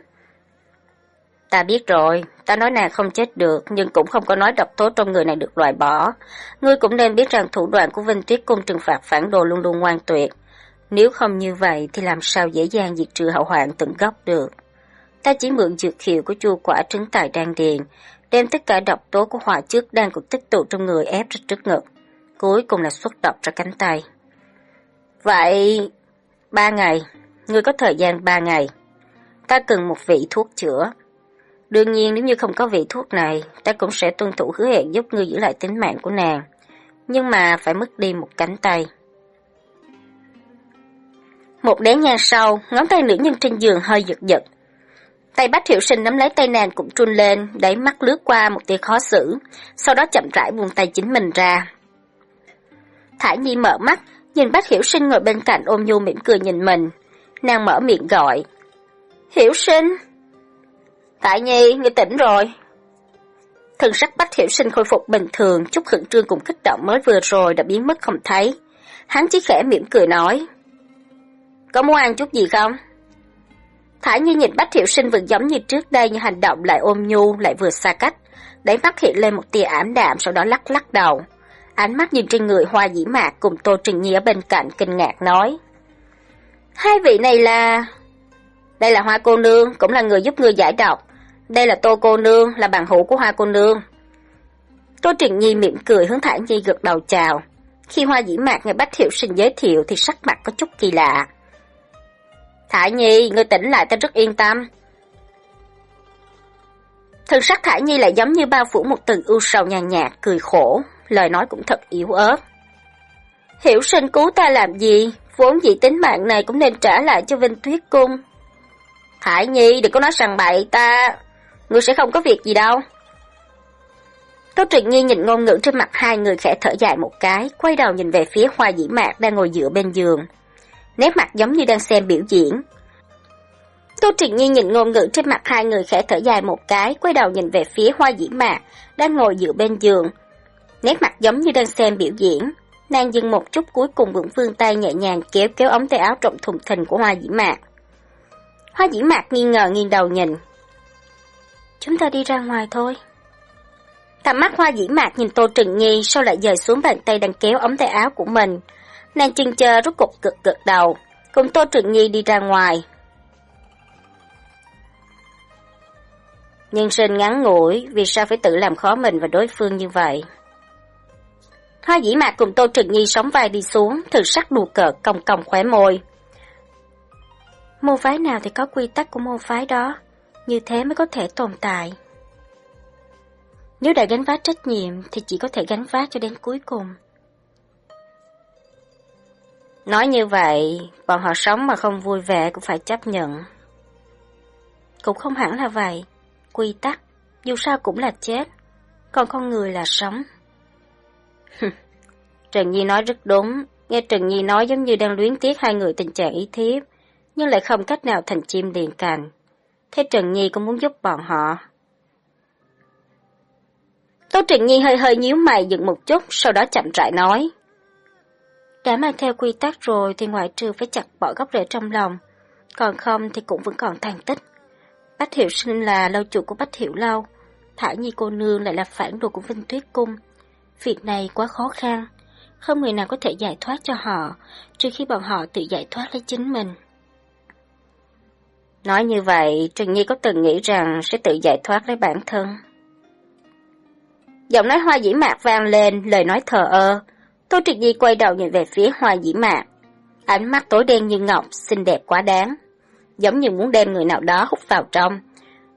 Ta biết rồi, ta nói nàng không chết được, nhưng cũng không có nói độc tố trong người này được loại bỏ. Ngươi cũng nên biết rằng thủ đoạn của Vinh Tuyết Cung trừng phạt phản đồ luôn luôn ngoan tuyệt. Nếu không như vậy thì làm sao dễ dàng diệt trừ hậu hoạn từng gốc được. Ta chỉ mượn dược hiệu của chua quả trứng tài đan điền, đem tất cả độc tố của hỏa trước đang cục tích tụ trong người ép ra trước ngực cuối cùng là xuất độc ra cánh tay. Vậy, ba ngày, ngươi có thời gian ba ngày. Ta cần một vị thuốc chữa. Đương nhiên nếu như không có vị thuốc này, ta cũng sẽ tuân thủ hứa hẹn giúp ngươi giữ lại tính mạng của nàng. Nhưng mà phải mất đi một cánh tay. Một đế nhang sau, ngón tay nữ nhân trên giường hơi giật giật. Tay bách hiệu sinh nắm lấy tay nàng cũng trun lên, đẩy mắt lướt qua một tia khó xử, sau đó chậm rãi buông tay chính mình ra, thải Nhi mở mắt, nhìn bách Hiểu Sinh ngồi bên cạnh ôm nhu mỉm cười nhìn mình. Nàng mở miệng gọi. Hiểu Sinh! Tại Nhi, ngươi tỉnh rồi. Thần sắc bách Hiểu Sinh khôi phục bình thường, chút khẩn trương cùng kích động mới vừa rồi đã biến mất không thấy. Hắn chỉ khẽ mỉm cười nói. Có muốn ăn chút gì không? Thả Nhi nhìn Bách Hiểu Sinh vẫn giống như trước đây nhưng hành động lại ôm nhu, lại vừa xa cách. Đáy mắt hiện lên một tia ảm đạm sau đó lắc lắc đầu ánh mắt nhìn trên người hoa dĩ mạc cùng Tô Trình Nhi ở bên cạnh kinh ngạc nói. Hai vị này là... Đây là hoa cô nương, cũng là người giúp ngươi giải độc. Đây là Tô cô nương, là bạn hữu của hoa cô nương. Tô Truyền Nhi mỉm cười hướng Thả Nhi gật đầu chào. Khi hoa dĩ mạc nghe Bách Hiệu Sinh giới thiệu thì sắc mặt có chút kỳ lạ. Thả Nhi, ngươi tỉnh lại ta rất yên tâm. Thân sắc Thả Nhi lại giống như bao phủ một tầng ưu sầu nhàn nhạt, cười khổ, lời nói cũng thật yếu ớt. Hiểu sinh cứu ta làm gì, vốn dĩ tính mạng này cũng nên trả lại cho Vinh Tuyết Cung. thải Nhi đừng có nói rằng bậy ta, ngươi sẽ không có việc gì đâu. Tô Trịnh Nhi nhìn ngôn ngữ trên mặt hai người khẽ thở dài một cái, quay đầu nhìn về phía hoa dĩ mạc đang ngồi dựa bên giường. Nét mặt giống như đang xem biểu diễn. Tô Trịnh Nhi nhìn ngôn ngữ trên mặt hai người khẽ thở dài một cái, quay đầu nhìn về phía hoa dĩ mạc đang ngồi dựa bên giường, nét mặt giống như đang xem biểu diễn. Nàng dừng một chút cuối cùng vẫn vươn tay nhẹ nhàng kéo kéo ống tay áo rộng thùng thình của hoa dĩ mạc. Hoa dĩ mạc nghi ngờ nghiêng đầu nhìn. Chúng ta đi ra ngoài thôi. Cặp mắt hoa dĩ mạc nhìn Tô Trừng Nhi sau lại dời xuống bàn tay đang kéo ống tay áo của mình. Nàng chừng chờ rút cục cực cực đầu, cùng Tô Trừng Nhi đi ra ngoài. Nhân sinh ngắn ngủi, vì sao phải tự làm khó mình và đối phương như vậy? Hoa dĩ mạc cùng Tô Trừng Nhi sóng vai đi xuống, thực sắc đùa cợt cong cong khóe môi. Môn phái nào thì có quy tắc của môn phái đó, như thế mới có thể tồn tại. Nếu đã gánh vác trách nhiệm thì chỉ có thể gánh vác cho đến cuối cùng. Nói như vậy, bọn họ sống mà không vui vẻ cũng phải chấp nhận. Cũng không hẳn là vậy. Quy tắc, dù sao cũng là chết, còn con người là sống. Trần Nhi nói rất đúng, nghe Trần Nhi nói giống như đang luyến tiếc hai người tình trạng ý thiếp, nhưng lại không cách nào thành chim liền cành. Thế Trần Nhi cũng muốn giúp bọn họ. Tô Trần Nhi hơi hơi nhíu mày dừng một chút, sau đó chậm rãi nói. Đã mang theo quy tắc rồi thì ngoại trừ phải chặt bỏ gốc rễ trong lòng, còn không thì cũng vẫn còn tàn tích. Bách Hiệu Sinh là lâu chủ của Bách Hiệu Lâu, Thả Nhi cô nương lại là phản đồ của Vinh Tuyết Cung. Việc này quá khó khăn, không người nào có thể giải thoát cho họ, trừ khi bọn họ tự giải thoát lấy chính mình. Nói như vậy, Trần Nhi có từng nghĩ rằng sẽ tự giải thoát lấy bản thân. Giọng nói hoa dĩ mạc vang lên, lời nói thờ ơ. Tô Trừng Nhi quay đầu nhìn về phía hoa dĩ mạc. Ánh mắt tối đen như ngọc, xinh đẹp quá đáng. Giống như muốn đem người nào đó hút vào trong.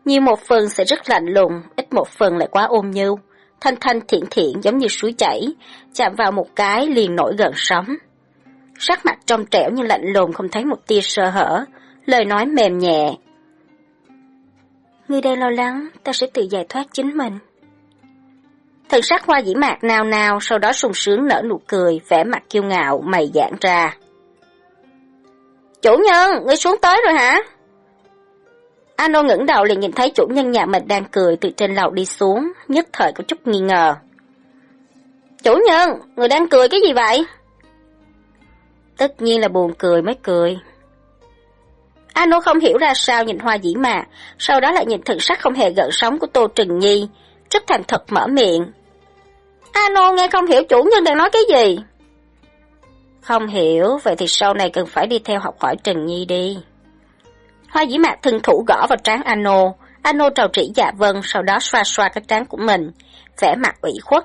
Nhiều một phần sẽ rất lạnh lùng, ít một phần lại quá ôm nhu. Thanh thanh thiện thiện giống như suối chảy, chạm vào một cái liền nổi gần sóng. Sắc mặt trong trẻo như lạnh lùng không thấy một tia sơ hở, lời nói mềm nhẹ. Ngươi đang lo lắng, ta sẽ tự giải thoát chính mình. Thần sắc hoa dĩ mạc nào nào, sau đó sung sướng nở nụ cười, vẻ mặt kiêu ngạo, mày giãn ra. Chủ nhân, ngươi xuống tới rồi hả? Ano ngẩng đầu liền nhìn thấy chủ nhân nhà mình đang cười từ trên lầu đi xuống, nhất thời có chút nghi ngờ. Chủ nhân, người đang cười cái gì vậy? Tất nhiên là buồn cười mới cười. Ano không hiểu ra sao nhìn hoa dĩ mạ, sau đó lại nhìn thần sắc không hề gợn sóng của Tô Trừng Nhi, rất thành thật mở miệng. Ano nghe không hiểu chủ nhân đang nói cái gì. Không hiểu, vậy thì sau này cần phải đi theo học hỏi Trừng Nhi đi. Hoa dĩ mạc thân thủ gõ vào trán Ano, Ano trầu trĩ dạ vân, sau đó xoa xoa cái trán của mình, vẻ mặt ủy khuất.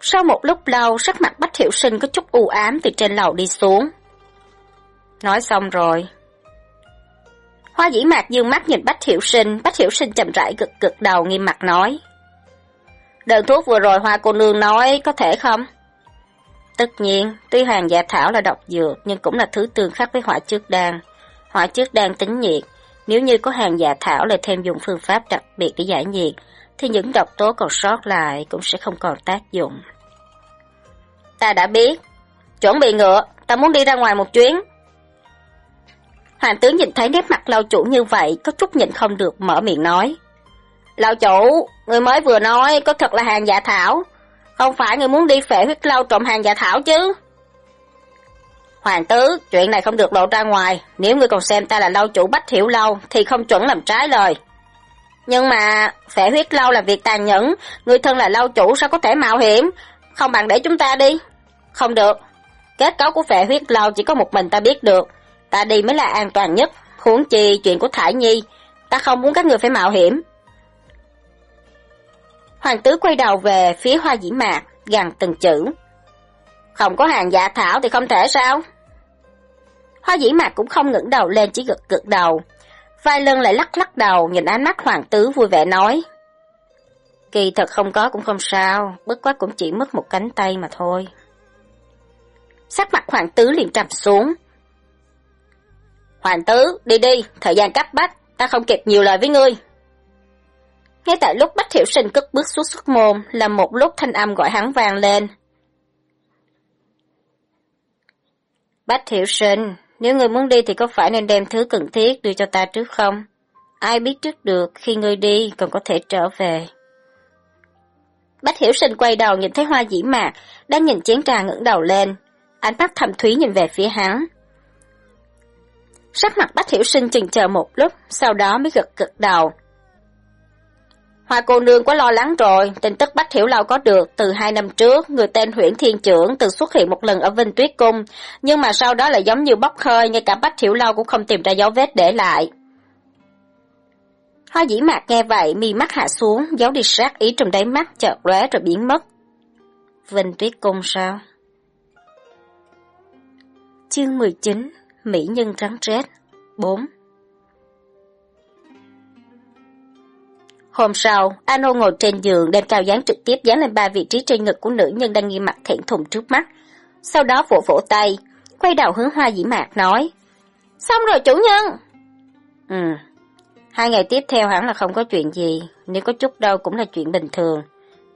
Sau một lúc lâu, sắc mặt Bách Hiểu Sinh có chút u ám từ trên lầu đi xuống. Nói xong rồi. Hoa dĩ mạc dương mắt nhìn Bách Hiểu Sinh, Bách Hiểu Sinh chậm rãi gật gật đầu nghiêm mặt nói. Đơn thuốc vừa rồi Hoa cô nương nói có thể không? Tất nhiên, tuy hoàng dạ thảo là độc dược nhưng cũng là thứ tương khắc với hỏa trước đan. Hỏa trước đan tính nhiệt, nếu như có hàng dạ thảo lại thêm dùng phương pháp đặc biệt để giải nhiệt, thì những độc tố còn sót lại cũng sẽ không còn tác dụng. Ta đã biết. Chuẩn bị ngựa, ta muốn đi ra ngoài một chuyến. Hoàng tướng nhìn thấy nét mặt lao chủ như vậy, có chút nhịn không được mở miệng nói. Lão chủ, người mới vừa nói có thật là hàng giả thảo. Không phải người muốn đi phệ huyết lâu trộm hàng giả thảo chứ? Hoàng tứ, chuyện này không được lộ ra ngoài. Nếu ngươi còn xem ta là lâu chủ bách hiểu lâu, thì không chuẩn làm trái lời. Nhưng mà, phệ huyết lâu là việc tàn nhẫn. người thân là lâu chủ sao có thể mạo hiểm? Không bằng để chúng ta đi. Không được. Kết cấu của phệ huyết lâu chỉ có một mình ta biết được. Ta đi mới là an toàn nhất. Huống chi chuyện của Thải Nhi. Ta không muốn các người phải mạo hiểm. Hoàng tứ quay đầu về phía hoa dĩ mạc, gằn từng chữ. Không có hàng dạ thảo thì không thể sao? Hoa dĩ mạc cũng không ngẩng đầu lên chỉ gật gật đầu. Vài lần lại lắc lắc đầu nhìn ánh mắt hoàng tứ vui vẻ nói. Kỳ thật không có cũng không sao, bất quá cũng chỉ mất một cánh tay mà thôi. Sắc mặt hoàng tứ liền trầm xuống. Hoàng tứ, đi đi, thời gian cấp bách, ta không kịp nhiều lời với ngươi. Ngay tại lúc Bách Hiểu Sinh cất bước xuống xuất môn, là một lúc thanh âm gọi hắn vang lên. Bách Hiểu Sinh, nếu ngươi muốn đi thì có phải nên đem thứ cần thiết đưa cho ta trước không? Ai biết trước được khi ngươi đi còn có thể trở về. Bách Hiểu Sinh quay đầu nhìn thấy hoa dĩ mạc, đang nhìn chén trà ngẩng đầu lên. Ánh mắt thầm thúy nhìn về phía hắn. Sắc mặt Bách Hiểu Sinh chừng chờ một lúc, sau đó mới gật gật đầu. Hoa cô nương quá lo lắng rồi, tin tức Bách Hiểu Lâu có được từ hai năm trước, người tên Huyễn Thiên Trưởng từng xuất hiện một lần ở Vinh Tuyết Cung, nhưng mà sau đó lại giống như bốc hơi, ngay cả Bách Hiểu Lâu cũng không tìm ra dấu vết để lại. Hoa dĩ mạc nghe vậy, mi mắt hạ xuống, giấu đi sát ý trong đáy mắt, chợt lóe rồi biến mất. Vinh Tuyết Cung sao? Chương 19 Mỹ Nhân Trắng Rết 4 Hôm sau, Ano ngồi trên giường đem cao dán trực tiếp dán lên ba vị trí trên ngực của nữ nhân đang nghi mặt thẹn thùng trước mắt. Sau đó vỗ vỗ tay, quay đầu hướng hoa dĩ mạc nói. Xong rồi chủ nhân! Ừ, hai ngày tiếp theo hẳn là không có chuyện gì, nếu có chút đâu cũng là chuyện bình thường.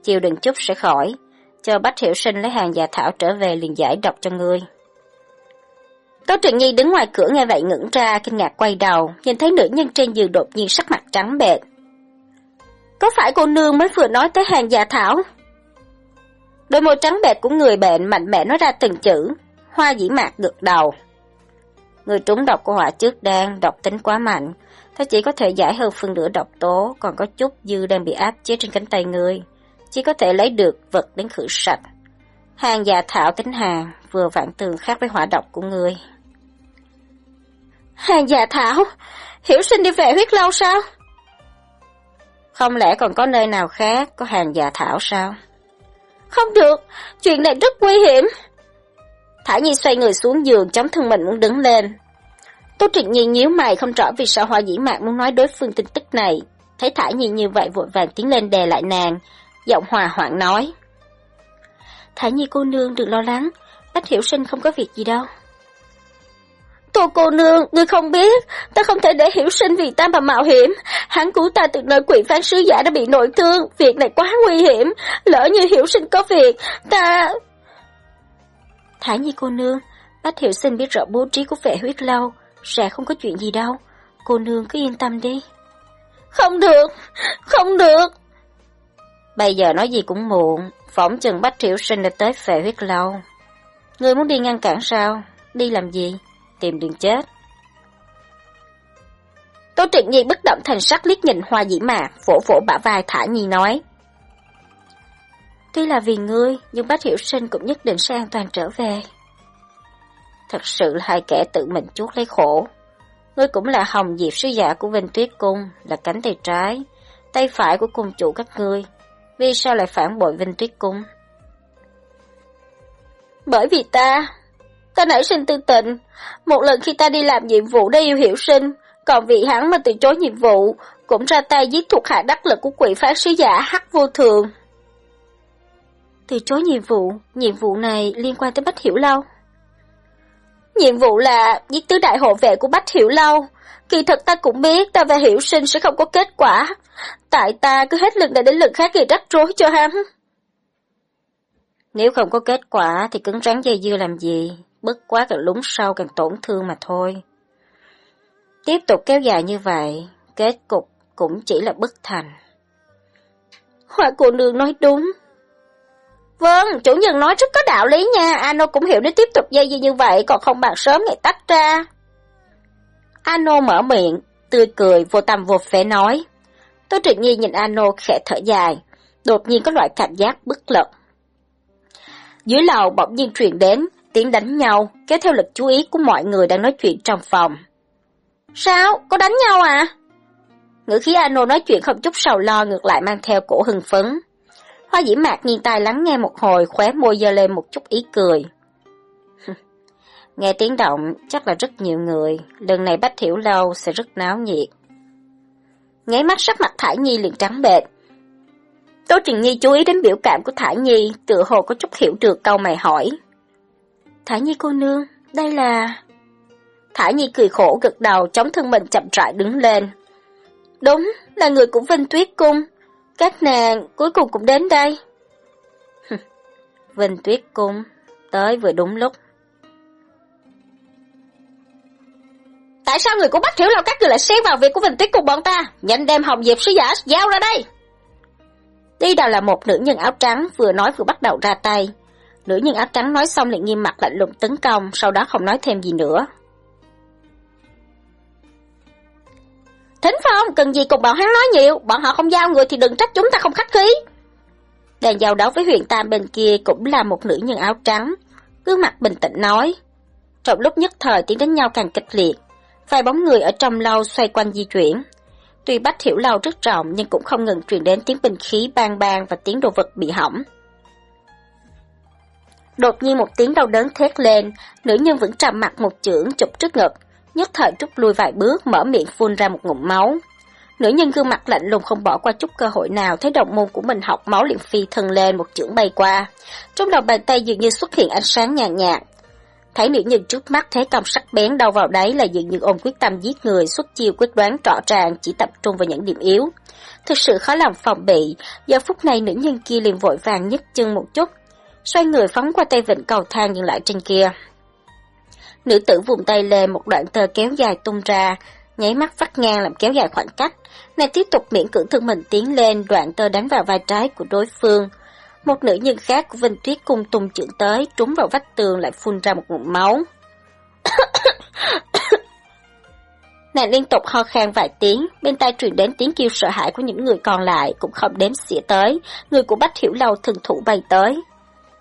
Chiều đừng chút sẽ khỏi, cho Bách Hiểu Sinh lấy hàng giả thảo trở về liền giải độc cho ngươi. Tố Trịnh Nhi đứng ngoài cửa nghe vậy ngẩng ra, kinh ngạc quay đầu, nhìn thấy nữ nhân trên giường đột nhiên sắc mặt trắng bệch. Có phải cô nương mới vừa nói tới hàng giả thảo? Đôi môi trắng bệch của người bệnh mạnh mẽ nói ra từng chữ, hoa dĩ mạc gật đầu. Người trúng độc của họa trước đang độc tính quá mạnh, ta chỉ có thể giải hơn phân nửa độc tố, còn có chút dư đang bị áp chế trên cánh tay người. Chỉ có thể lấy được vật đến khử sạch. Hàng giả thảo tính hàng, vừa vạn tường khác với hỏa độc của người. Hàng già thảo, hiểu sinh đi về huyết lâu sao? Không lẽ còn có nơi nào khác có hàng già thảo sao? Không được, chuyện này rất nguy hiểm. Thả Nhi xoay người xuống giường chống thân mình muốn đứng lên. Tô Trịnh Nhi nhíu mày không rõ vì sao Hoa Dĩ Mạc muốn nói đối phương tin tức này. Thấy Thả Nhi như vậy vội vàng tiến lên đè lại nàng, giọng hòa hoãn nói. Thả Nhi cô nương đừng lo lắng, Bách Hiểu Sinh không có việc gì đâu. Tô cô nương, ngươi không biết, ta không thể để hiểu sinh vì ta mà mạo hiểm. Hắn cứu ta từ nơi quỷ phán sứ giả đã bị nội thương, việc này quá nguy hiểm. Lỡ như hiểu sinh có việc, ta... Thả nhi cô nương, bách hiểu sinh biết rõ bố trí của vệ huyết lâu, sẽ không có chuyện gì đâu. Cô nương cứ yên tâm đi. Không được, không được. Bây giờ nói gì cũng muộn, phỏng chừng bách hiểu sinh đã tới vệ huyết lâu. Ngươi muốn đi ngăn cản sao? Đi làm gì? tìm đường chết. Tô Trịnh Nhi bất động thành sắc liếc nhìn Hoa Dĩ Mạc, vỗ vỗ bả vai Thả Nhi nói. Tuy là vì ngươi, nhưng bác hiểu sinh cũng nhất định sẽ an toàn trở về. Thật sự là hai kẻ tự mình chuốt lấy khổ. Ngươi cũng là hồng diệp sứ giả của Vinh Tuyết Cung, là cánh tay trái, tay phải của cung chủ các ngươi. Vì sao lại phản bội Vinh Tuyết Cung? Bởi vì ta, Ta nảy sinh tư tình. Một lần khi ta đi làm nhiệm vụ để yêu hiểu sinh, còn vị hắn mà từ chối nhiệm vụ, cũng ra tay giết thuộc hạ đắc lực của quỷ phá sứ giả hắc vô thường. Từ chối nhiệm vụ, nhiệm vụ này liên quan tới Bách Hiểu Lâu. Nhiệm vụ là giết tứ đại hộ vệ của Bách Hiểu Lâu. Kỳ thật ta cũng biết ta và Hiểu Sinh sẽ không có kết quả. Tại ta cứ hết lần này đến lần khác gây rắc rối cho hắn. Nếu không có kết quả thì cứng rắn dây dưa làm gì, bất quá càng lúng sâu càng tổn thương mà thôi. Tiếp tục kéo dài như vậy, kết cục cũng chỉ là bất thành. Hoa cô nương nói đúng. Vâng, chủ nhân nói rất có đạo lý nha, Ano cũng hiểu nếu tiếp tục dây dưa như vậy còn không bằng sớm ngày tách ra. Ano mở miệng, tươi cười vô tâm vô phế nói. Tô Trực Nhi nhìn Ano khẽ thở dài, đột nhiên có loại cảm giác bất lực. Dưới lầu bỗng nhiên truyền đến, tiếng đánh nhau, kéo theo lực chú ý của mọi người đang nói chuyện trong phòng. Sao? Có đánh nhau à? Ngữ khí Ano nói chuyện không chút sầu lo ngược lại mang theo cổ hưng phấn. Hoa dĩ mạc nghiêng tai lắng nghe một hồi khóe môi dơ lên một chút ý cười. nghe tiếng động chắc là rất nhiều người, lần này Bách Hiểu Lâu sẽ rất náo nhiệt. Nháy mắt sắc mặt Thải Nhi liền trắng bệch. Tô Trình Nhi chú ý đến biểu cảm của Thả Nhi, tự hồ có chút hiểu được câu mày hỏi. Thả Nhi cô nương, đây là... Thả Nhi cười khổ gật đầu chống thân mình chậm rãi đứng lên. Đúng, là người của Vinh Tuyết Cung. Các nàng cuối cùng cũng đến đây. Vinh Tuyết Cung, tới vừa đúng lúc. Tại sao người của Bách Hiểu Lâu các người lại xen vào việc của Vinh Tuyết Cung bọn ta? Nhanh đem Hồng Diệp sứ giả giao ra đây! Đây đào là một nữ nhân áo trắng vừa nói vừa bắt đầu ra tay. Nữ nhân áo trắng nói xong liền nghiêm mặt lạnh lùng tấn công, sau đó không nói thêm gì nữa. Thính Phong, cần gì cùng bọn hắn nói nhiều, bọn họ không giao người thì đừng trách chúng ta không khách khí. Đang giao đấu với huyện tam bên kia cũng là một nữ nhân áo trắng, gương mặt bình tĩnh nói. Trong lúc nhất thời tiếng đánh nhau càng kịch liệt, vài bóng người ở trong lâu xoay quanh di chuyển. Tuy bách hiểu lâu rất rộng nhưng cũng không ngừng truyền đến tiếng bình khí bang bang và tiếng đồ vật bị hỏng. Đột nhiên một tiếng đau đớn thét lên, nữ nhân vẫn trầm mặt một chưởng chụp trước ngực, nhất thời trút lui vài bước mở miệng phun ra một ngụm máu. Nữ nhân gương mặt lạnh lùng không bỏ qua chút cơ hội nào thấy đồng môn của mình học máu liền phi thân lên một chưởng bay qua. Trong đầu bàn tay dường như xuất hiện ánh sáng nhàn nhạt, nhạt. Thấy nữ nhân trước mắt thế công sắc bén đau vào đáy là dường như ôm quyết tâm giết người xuất chiêu quyết đoán rõ ràng chỉ tập trung vào những điểm yếu. Thực sự khó lòng phòng bị, giờ phút này nữ nhân kia liền vội vàng nhấc chân một chút, xoay người phóng qua tay vịnh cầu thang dừng lại trên kia. Nữ tử vùng tay lên một đoạn tơ kéo dài tung ra, nháy mắt vắt ngang làm kéo dài khoảng cách. Nàng tiếp tục miễn cưỡng thân mình tiến lên, đoạn tơ đánh vào vai trái của đối phương. Một nữ nhân khác của Vinh Tuyết cung tung trưởng tới, trúng vào vách tường lại phun ra một ngụm máu. Nàng liên tục ho khan vài tiếng, bên tai truyền đến tiếng kêu sợ hãi của những người còn lại cũng không đếm xỉa tới, người của Bách Hiểu Lâu thường thủ bay tới.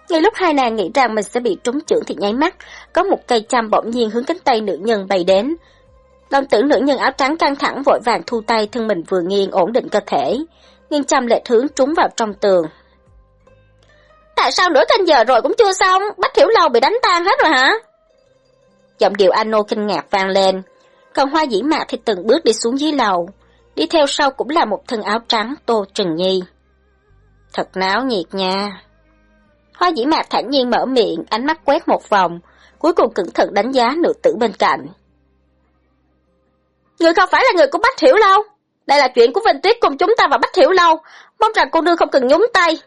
Ngay lúc hai nàng nghĩ rằng mình sẽ bị trúng chưởng thì nháy mắt, có một cây châm bỗng nhiên hướng cánh tay nữ nhân bay đến. Đồng tử nữ nhân áo trắng căng thẳng vội vàng thu tay thân mình vừa nghiêng ổn định cơ thể, nghiêng chăm lệ hướng trúng vào trong tường. Tại sao nửa canh giờ rồi cũng chưa xong, Bách Hiểu Lâu bị đánh tan hết rồi hả? Giọng điệu Ano kinh ngạc vang lên, còn hoa dĩ mạc thì từng bước đi xuống dưới lầu, đi theo sau cũng là một thân áo trắng Tô Trừng Nhi. Thật náo nhiệt nha. Hoa dĩ mạc thản nhiên mở miệng, ánh mắt quét một vòng, cuối cùng cẩn thận đánh giá nữ tử bên cạnh. Người không phải là người của Bách Hiểu Lâu. Đây là chuyện của Vinh Tuyết cùng chúng ta và Bách Hiểu Lâu. Mong rằng cô nương không cần nhúng tay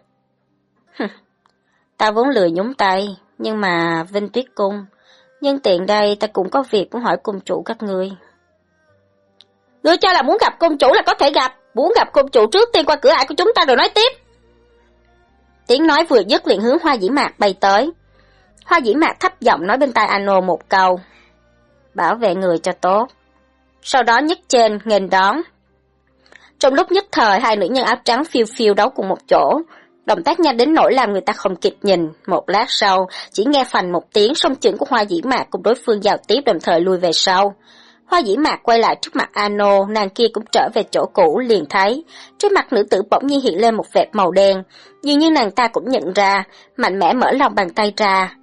ta vốn lười nhúng tay, nhưng mà Vinh Tuyết Cung. Nhưng tiện đây ta cũng có việc muốn hỏi cung chủ các ngươi. Ngươi cho là muốn gặp cung chủ là có thể gặp. Muốn gặp cung chủ trước tiên qua cửa ải của chúng ta rồi nói tiếp. Tiếng nói vừa dứt liền hướng hoa dĩ mạc bay tới. Hoa dĩ mạc thấp giọng nói bên tai Ano một câu. Bảo vệ người cho tốt. Sau đó nhấc trên, nghênh đón. Trong lúc nhất thời, hai nữ nhân áo trắng phiêu phiêu đấu cùng một chỗ. Động tác nhanh đến nỗi làm người ta không kịp nhìn. Một lát sau, chỉ nghe phành một tiếng song trưởng của hoa dĩ mạc cùng đối phương giao tiếp đồng thời lui về sau. Hoa dĩ mạc quay lại trước mặt Ano, nàng kia cũng trở về chỗ cũ liền thấy. Trên mặt nữ tử bỗng nhiên hiện lên một vệt màu đen, dường như nàng ta cũng nhận ra, mạnh mẽ mở lòng bàn tay ra.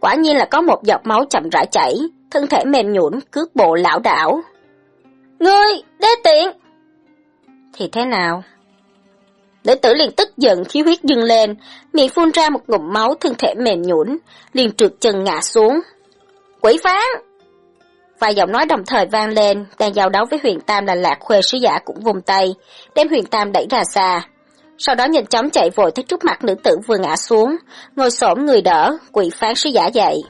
Quả nhiên là có một giọt máu chậm rãi chảy, thân thể mềm nhũn cước bộ lão đảo. Ngươi, đê tiện! Thì thế nào? Nữ tử liền tức giận khí huyết dâng lên, miệng phun ra một ngụm máu thân thể mềm nhũn, liền trượt chân ngã xuống. Quỷ phán! Vài giọng nói đồng thời vang lên, đang giao đấu với huyền tam là lạc khuê sứ giả cũng vùng tay, đem huyền tam đẩy ra xa. Sau đó nhanh chóng chạy vội tới trước mặt nữ tử vừa ngã xuống, ngồi xổm người đỡ, quỷ phán sứ giả dậy.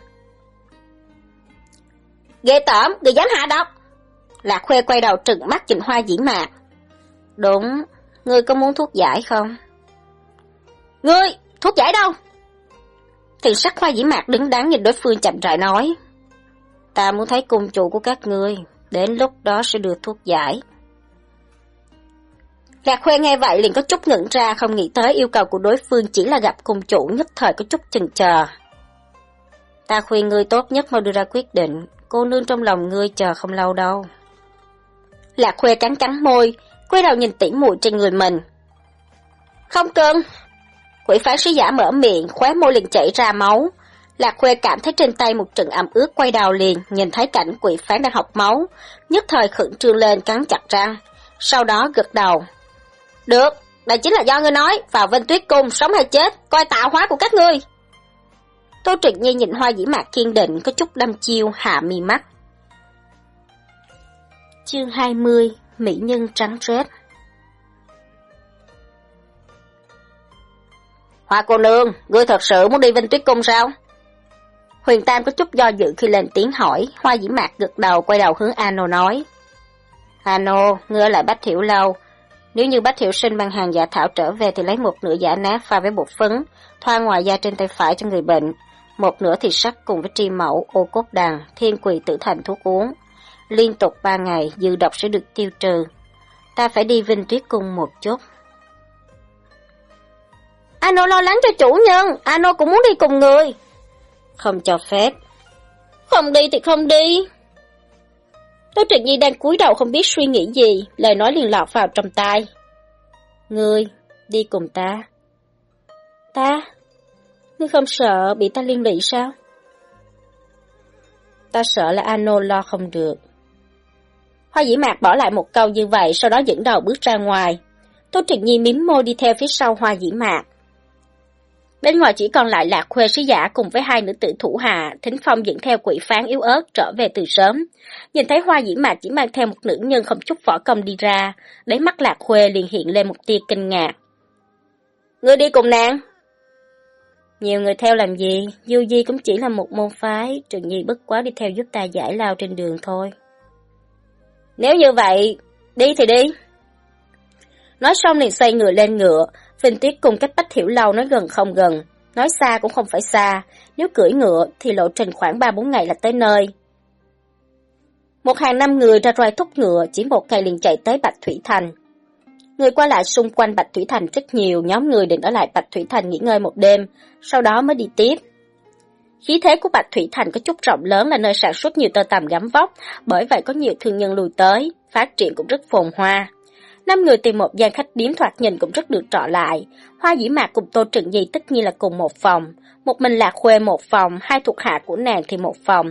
Ghê tởm, người dám hạ độc! Lạc khuê quay đầu trừng mắt nhìn hoa dĩ mạc. Đúng, ngươi có muốn thuốc giải không? Ngươi, thuốc giải đâu? Thì sắc hoa dĩ mạc đứng đắn nhìn đối phương chậm rãi nói. Ta muốn thấy cung chủ của các ngươi, đến lúc đó sẽ được thuốc giải. Lạc Khuê nghe vậy liền có chút ngẩn ra không nghĩ tới yêu cầu của đối phương chỉ là gặp cung chủ nhất thời có chút chần chờ. Ta khuyên ngươi tốt nhất mau đưa ra quyết định, cô nương trong lòng ngươi chờ không lâu đâu. Lạc Khuê cắn cắn môi, quay đầu nhìn tỉ muội trên người mình. Không cần. Quỷ phán sứ giả mở miệng, khóe môi liền chảy ra máu. Lạc Khuê cảm thấy trên tay một trận ẩm ướt quay đầu liền, nhìn thấy cảnh quỷ phán đang học máu, nhất thời khẩn trương lên cắn chặt răng, sau đó gật đầu. Được, đây chính là do ngươi nói, vào Vinh Tuyết Cung, sống hay chết, coi tạo hóa của các ngươi. Tô Trịnh Nhi nhìn hoa dĩ mạc kiên định, có chút đâm chiêu, hạ mi mắt. Chương 20 Mỹ Nhân Trắng Rết Hoa cô nương, ngươi thật sự muốn đi Vinh Tuyết Cung sao? Huyền Tam có chút do dự khi lên tiếng hỏi, Hoa Dĩ Mạc gật đầu quay đầu hướng Ano nói. Ano, ngươi lại Bách Thiểu Lâu. Nếu như Bách Thiểu Sinh mang hàng giả thảo trở về thì lấy một nửa giả nát pha với bột phấn, thoa ngoài da trên tay phải cho người bệnh. Một nửa thì sắc cùng với tri mẫu, ô cốt đàn, thiên quỳ tử thành thuốc uống. Liên tục ba ngày, dư độc sẽ được tiêu trừ. Ta phải đi Vinh Tuyết Cung một chút. Ano lo lắng cho chủ nhân, Ano cũng muốn đi cùng người. Không cho phép. Không đi thì không đi. Tô Trịnh Nhi đang cúi đầu không biết suy nghĩ gì, lời nói liền lọt vào trong tai. Ngươi, đi cùng ta. Ta? Ngươi không sợ bị ta liên lụy sao? Ta sợ là Ano lo không được. Hoa dĩ mạc bỏ lại một câu như vậy, sau đó dẫn đầu bước ra ngoài. Tô Trịnh Nhi miếm môi đi theo phía sau hoa dĩ mạc. Bên ngoài chỉ còn lại lạc khuê sứ giả cùng với hai nữ tử thủ hạ, thính phong dẫn theo quỷ phán yếu ớt trở về từ sớm. Nhìn thấy hoa dĩ mạc chỉ mang theo một nữ nhân không chút võ công đi ra, đáy mắt lạc khuê liền hiện lên một tia kinh ngạc. Ngươi đi cùng nàng? Nhiều người theo làm gì, Dù gì cũng chỉ là một môn phái, Trừng Nhi bất quá đi theo giúp ta giải lao trên đường thôi. Nếu như vậy, đi thì đi. Nói xong liền xoay người lên ngựa, Vinh Tuyết cùng cách Bách Hiểu Lâu nói gần không gần, nói xa cũng không phải xa, nếu cưỡi ngựa thì lộ trình khoảng 3-4 ngày là tới nơi. Một hàng năm người ra roi thúc ngựa, chỉ một ngày liền chạy tới Bạch Thủy Thành. Người qua lại xung quanh Bạch Thủy Thành rất nhiều, nhóm người định ở lại Bạch Thủy Thành nghỉ ngơi một đêm, sau đó mới đi tiếp. Khí thế của Bạch Thủy Thành có chút rộng lớn là nơi sản xuất nhiều tơ tằm gắm vóc, bởi vậy có nhiều thương nhân lùi tới, phát triển cũng rất phồn hoa. Năm người tìm một gian khách điếm thoạt nhìn cũng rất được trọ lại. Hoa dĩ mạc cùng Tô Trừng Nhi tất nhiên là cùng một phòng. Một mình lạc khuê một phòng, hai thuộc hạ của nàng thì một phòng.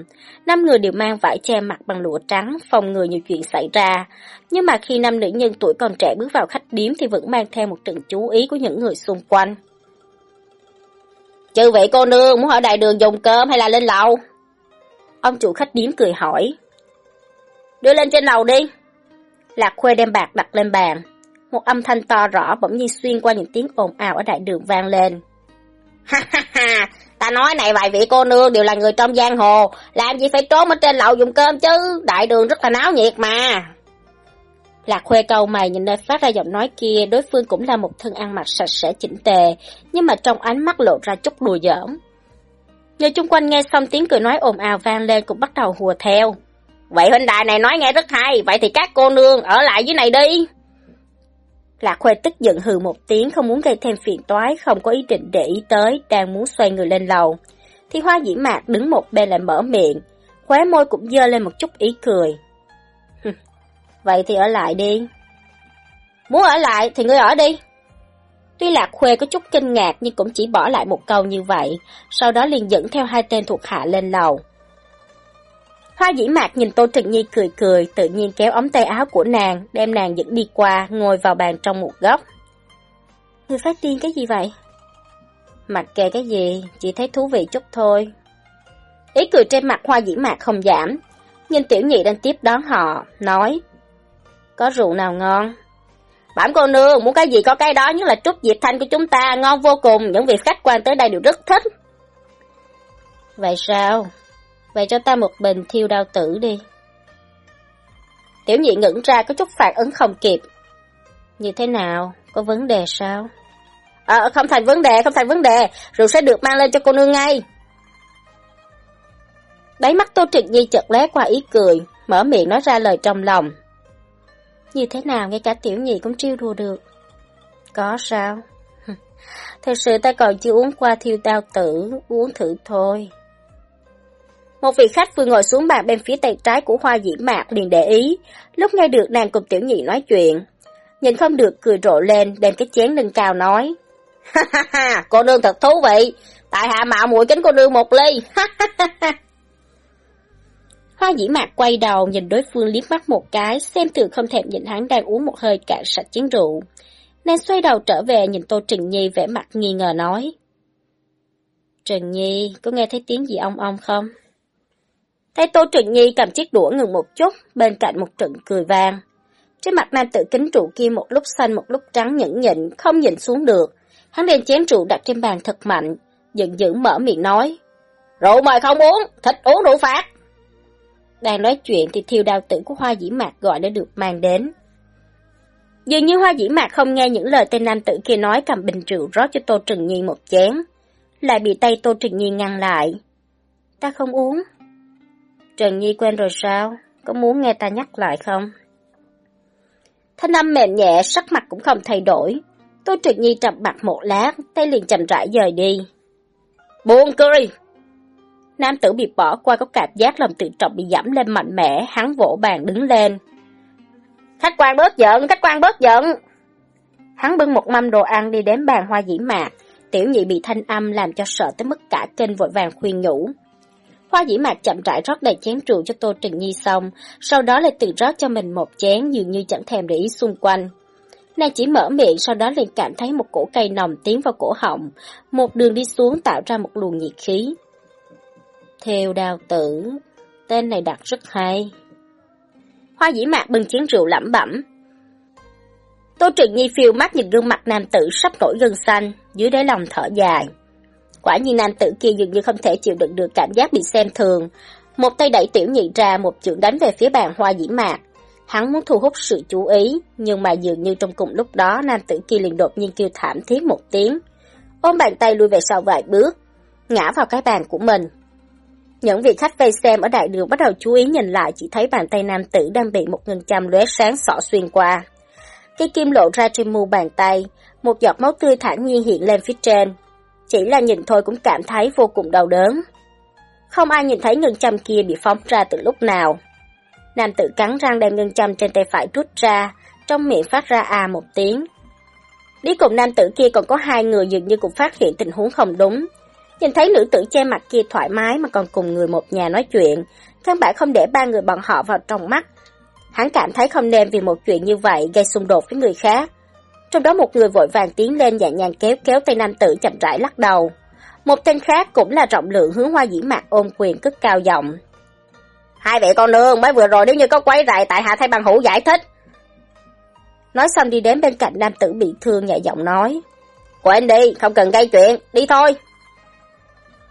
Năm người đều mang vải che mặt bằng lụa trắng, phòng người nhiều chuyện xảy ra. Nhưng mà khi năm nữ nhân tuổi còn trẻ bước vào khách điếm thì vẫn mang theo một trận chú ý của những người xung quanh. Chư vị cô nương muốn ở đại đường dùng cơm hay là lên lầu? Ông chủ khách điếm cười hỏi. Đưa lên trên lầu đi. Lạc Khuê đem bạc đặt lên bàn. Một âm thanh to rõ bỗng nhiên xuyên qua những tiếng ồn ào ở đại đường vang lên. Ha ha ha, ta nói này vài vị cô nương đều là người trong giang hồ, làm gì phải trốn ở trên lầu dùng cơm chứ, đại đường rất là náo nhiệt mà. Lạc Khuê cầu mày nhìn nơi phát ra giọng nói kia, đối phương cũng là một thân ăn mặc sạch sẽ chỉnh tề, nhưng mà trong ánh mắt lộ ra chút đùa giỡn. Người chung quanh nghe xong tiếng cười nói ồn ào vang lên cũng bắt đầu hùa theo. Vậy huynh đài này nói nghe rất hay, vậy thì các cô nương ở lại dưới này đi. Lạc Khuê tức giận hừ một tiếng không muốn gây thêm phiền toái, không có ý định để ý tới, đang muốn xoay người lên lầu. Thì hoa dĩ mạc đứng một bên lại mở miệng, khóe môi cũng dơ lên một chút ý cười. Vậy thì ở lại đi. Muốn ở lại thì ngươi ở đi. Tuy Lạc Khuê có chút kinh ngạc nhưng cũng chỉ bỏ lại một câu như vậy, sau đó liền dẫn theo hai tên thuộc hạ lên lầu. Hoa dĩ mạc nhìn Tô Trừng Nhi cười cười, tự nhiên kéo ống tay áo của nàng, đem nàng dẫn đi qua, ngồi vào bàn trong một góc. Người phát điên cái gì vậy? Mặc kệ cái gì, chỉ thấy thú vị chút thôi. Ý cười trên mặt hoa dĩ mạc không giảm, nhìn tiểu nhị đang tiếp đón họ, nói. Có rượu nào ngon? Bảm cô nương, muốn cái gì có cái đó, nhất là trúc diệp thanh của chúng ta, ngon vô cùng, những vị khách quan tới đây đều rất thích. Vậy sao? Vậy cho ta một bình thiêu đao tử đi. Tiểu nhị ngẩn ra có chút phản ứng không kịp. Như thế nào? Có vấn đề sao? Ờ, không thành vấn đề, không thành vấn đề. Rượu sẽ được mang lên cho cô nương ngay. Đáy mắt Tô Trịnh Nhi chợt lé qua ý cười, mở miệng nói ra lời trong lòng. Như thế nào ngay cả tiểu nhị cũng trêu đùa được? Có sao? Thật sự ta còn chưa uống qua thiêu đao tử, uống thử thôi. Một vị khách vừa ngồi xuống bàn bên phía tay trái của hoa dĩ mạc liền để ý, lúc nghe được nàng cùng tiểu nhị nói chuyện. Nhìn không được cười rộ lên, đem cái chén nâng cao nói. Ha ha ha, cô nương thật thú vị, tại hạ mạo muội kính cô nương một ly. ha ha ha Hoa dĩ mạc quay đầu nhìn đối phương liếc mắt một cái, xem thường không thèm nhìn hắn đang uống một hơi cạn sạch chén rượu. Nàng xoay đầu trở về nhìn Tô Trình Nhi vẻ mặt nghi ngờ nói. Trình Nhi, có nghe thấy tiếng gì ong ong không? Thấy Tô Trình Nhi cầm chiếc đũa ngừng một chút, bên cạnh một trận cười vang. Trên mặt nam tự kính rượu kia một lúc xanh một lúc trắng nhẫn nhịn, không nhìn xuống được. Hắn đem chén rượu đặt trên bàn thật mạnh, giận dữ mở miệng nói. Rượu mời không uống, thịt uống rượu phạt. Đang nói chuyện thì thiêu đao tử của hoa dĩ mạc gọi đã được mang đến. Dường như hoa dĩ mạc không nghe những lời tên nam tử kia nói cầm bình rượu rót cho Tô Trừng Nhi một chén. Lại bị tay Tô Trừng Nhi ngăn lại. Ta không uống. Trần Nhi quen rồi sao? Có muốn nghe ta nhắc lại không? Thanh âm mềm nhẹ, sắc mặt cũng không thay đổi. Tô Trừng Nhi trầm mặt một lát, tay liền chậm rãi rời đi. Buồn cười! Nam tử bị bỏ qua có cảm giác lòng tự trọng bị giảm lên mạnh mẽ, hắn vỗ bàn đứng lên. Khách quan bớt giận, khách quan bớt giận! Hắn bưng một mâm đồ ăn đi đến bàn hoa dĩ mạc, tiểu nhị bị thanh âm làm cho sợ tới mức cả kinh vội vàng khuyên nhủ. Hoa dĩ mạc chậm rãi rót đầy chén rượu cho Tô Trừng Nhi xong, sau đó lại tự rót cho mình một chén dường như chẳng thèm để ý xung quanh. Nàng chỉ mở miệng sau đó liền cảm thấy một cổ cây nồng tiến vào cổ họng, một đường đi xuống tạo ra một luồng nhiệt khí. Theo đào tử, tên này đặt rất hay. Hoa dĩ mạc bưng chén rượu lẩm bẩm. Tô Trừng Nhi phiêu mắt nhìn gương mặt nam tử sắp nổi gân xanh, dưới đáy lòng thở dài. Quả nhiên nam tử kia dường như không thể chịu đựng được cảm giác bị xem thường. Một tay đẩy tiểu nhị ra, một chưởng đánh về phía bàn hoa dĩ mạc. Hắn muốn thu hút sự chú ý, nhưng mà dường như trong cùng lúc đó nam tử kia liền đột nhiên kêu thảm thiết một tiếng. Ôm bàn tay lui về sau vài bước, ngã vào cái bàn của mình. Những vị khách vây xem ở đại đường bắt đầu chú ý nhìn lại chỉ thấy bàn tay nam tử đang bị một ngân châm lóe sáng sọ xuyên qua. cái kim lộ ra trên mu bàn tay, một giọt máu tươi thản nhiên hiện lên phía trên, chỉ là nhìn thôi cũng cảm thấy vô cùng đau đớn. Không ai nhìn thấy ngân châm kia bị phóng ra từ lúc nào. Nam tử cắn răng đem ngân châm trên tay phải rút ra, trong miệng phát ra à một tiếng. Đi cùng nam tử kia còn có hai người dường như cũng phát hiện tình huống không đúng. Nhìn thấy nữ tử che mặt kia thoải mái mà còn cùng người một nhà nói chuyện, căn bản không để ba người bọn họ vào trong mắt. Hắn cảm thấy không nên vì một chuyện như vậy gây xung đột với người khác. Trong đó một người vội vàng tiến lên nhẹ nhàng kéo kéo tay nam tử chậm rãi lắc đầu. Một tên khác cũng là rộng lượng hướng hoa dĩ mạc ôm quyền cất cao giọng. Hai vị con nương mới vừa rồi nếu như có quấy rầy tại hạ thay bằng hữu giải thích. Nói xong đi đến bên cạnh nam tử bị thương nhẹ giọng nói. Quên đi, không cần gây chuyện, đi thôi.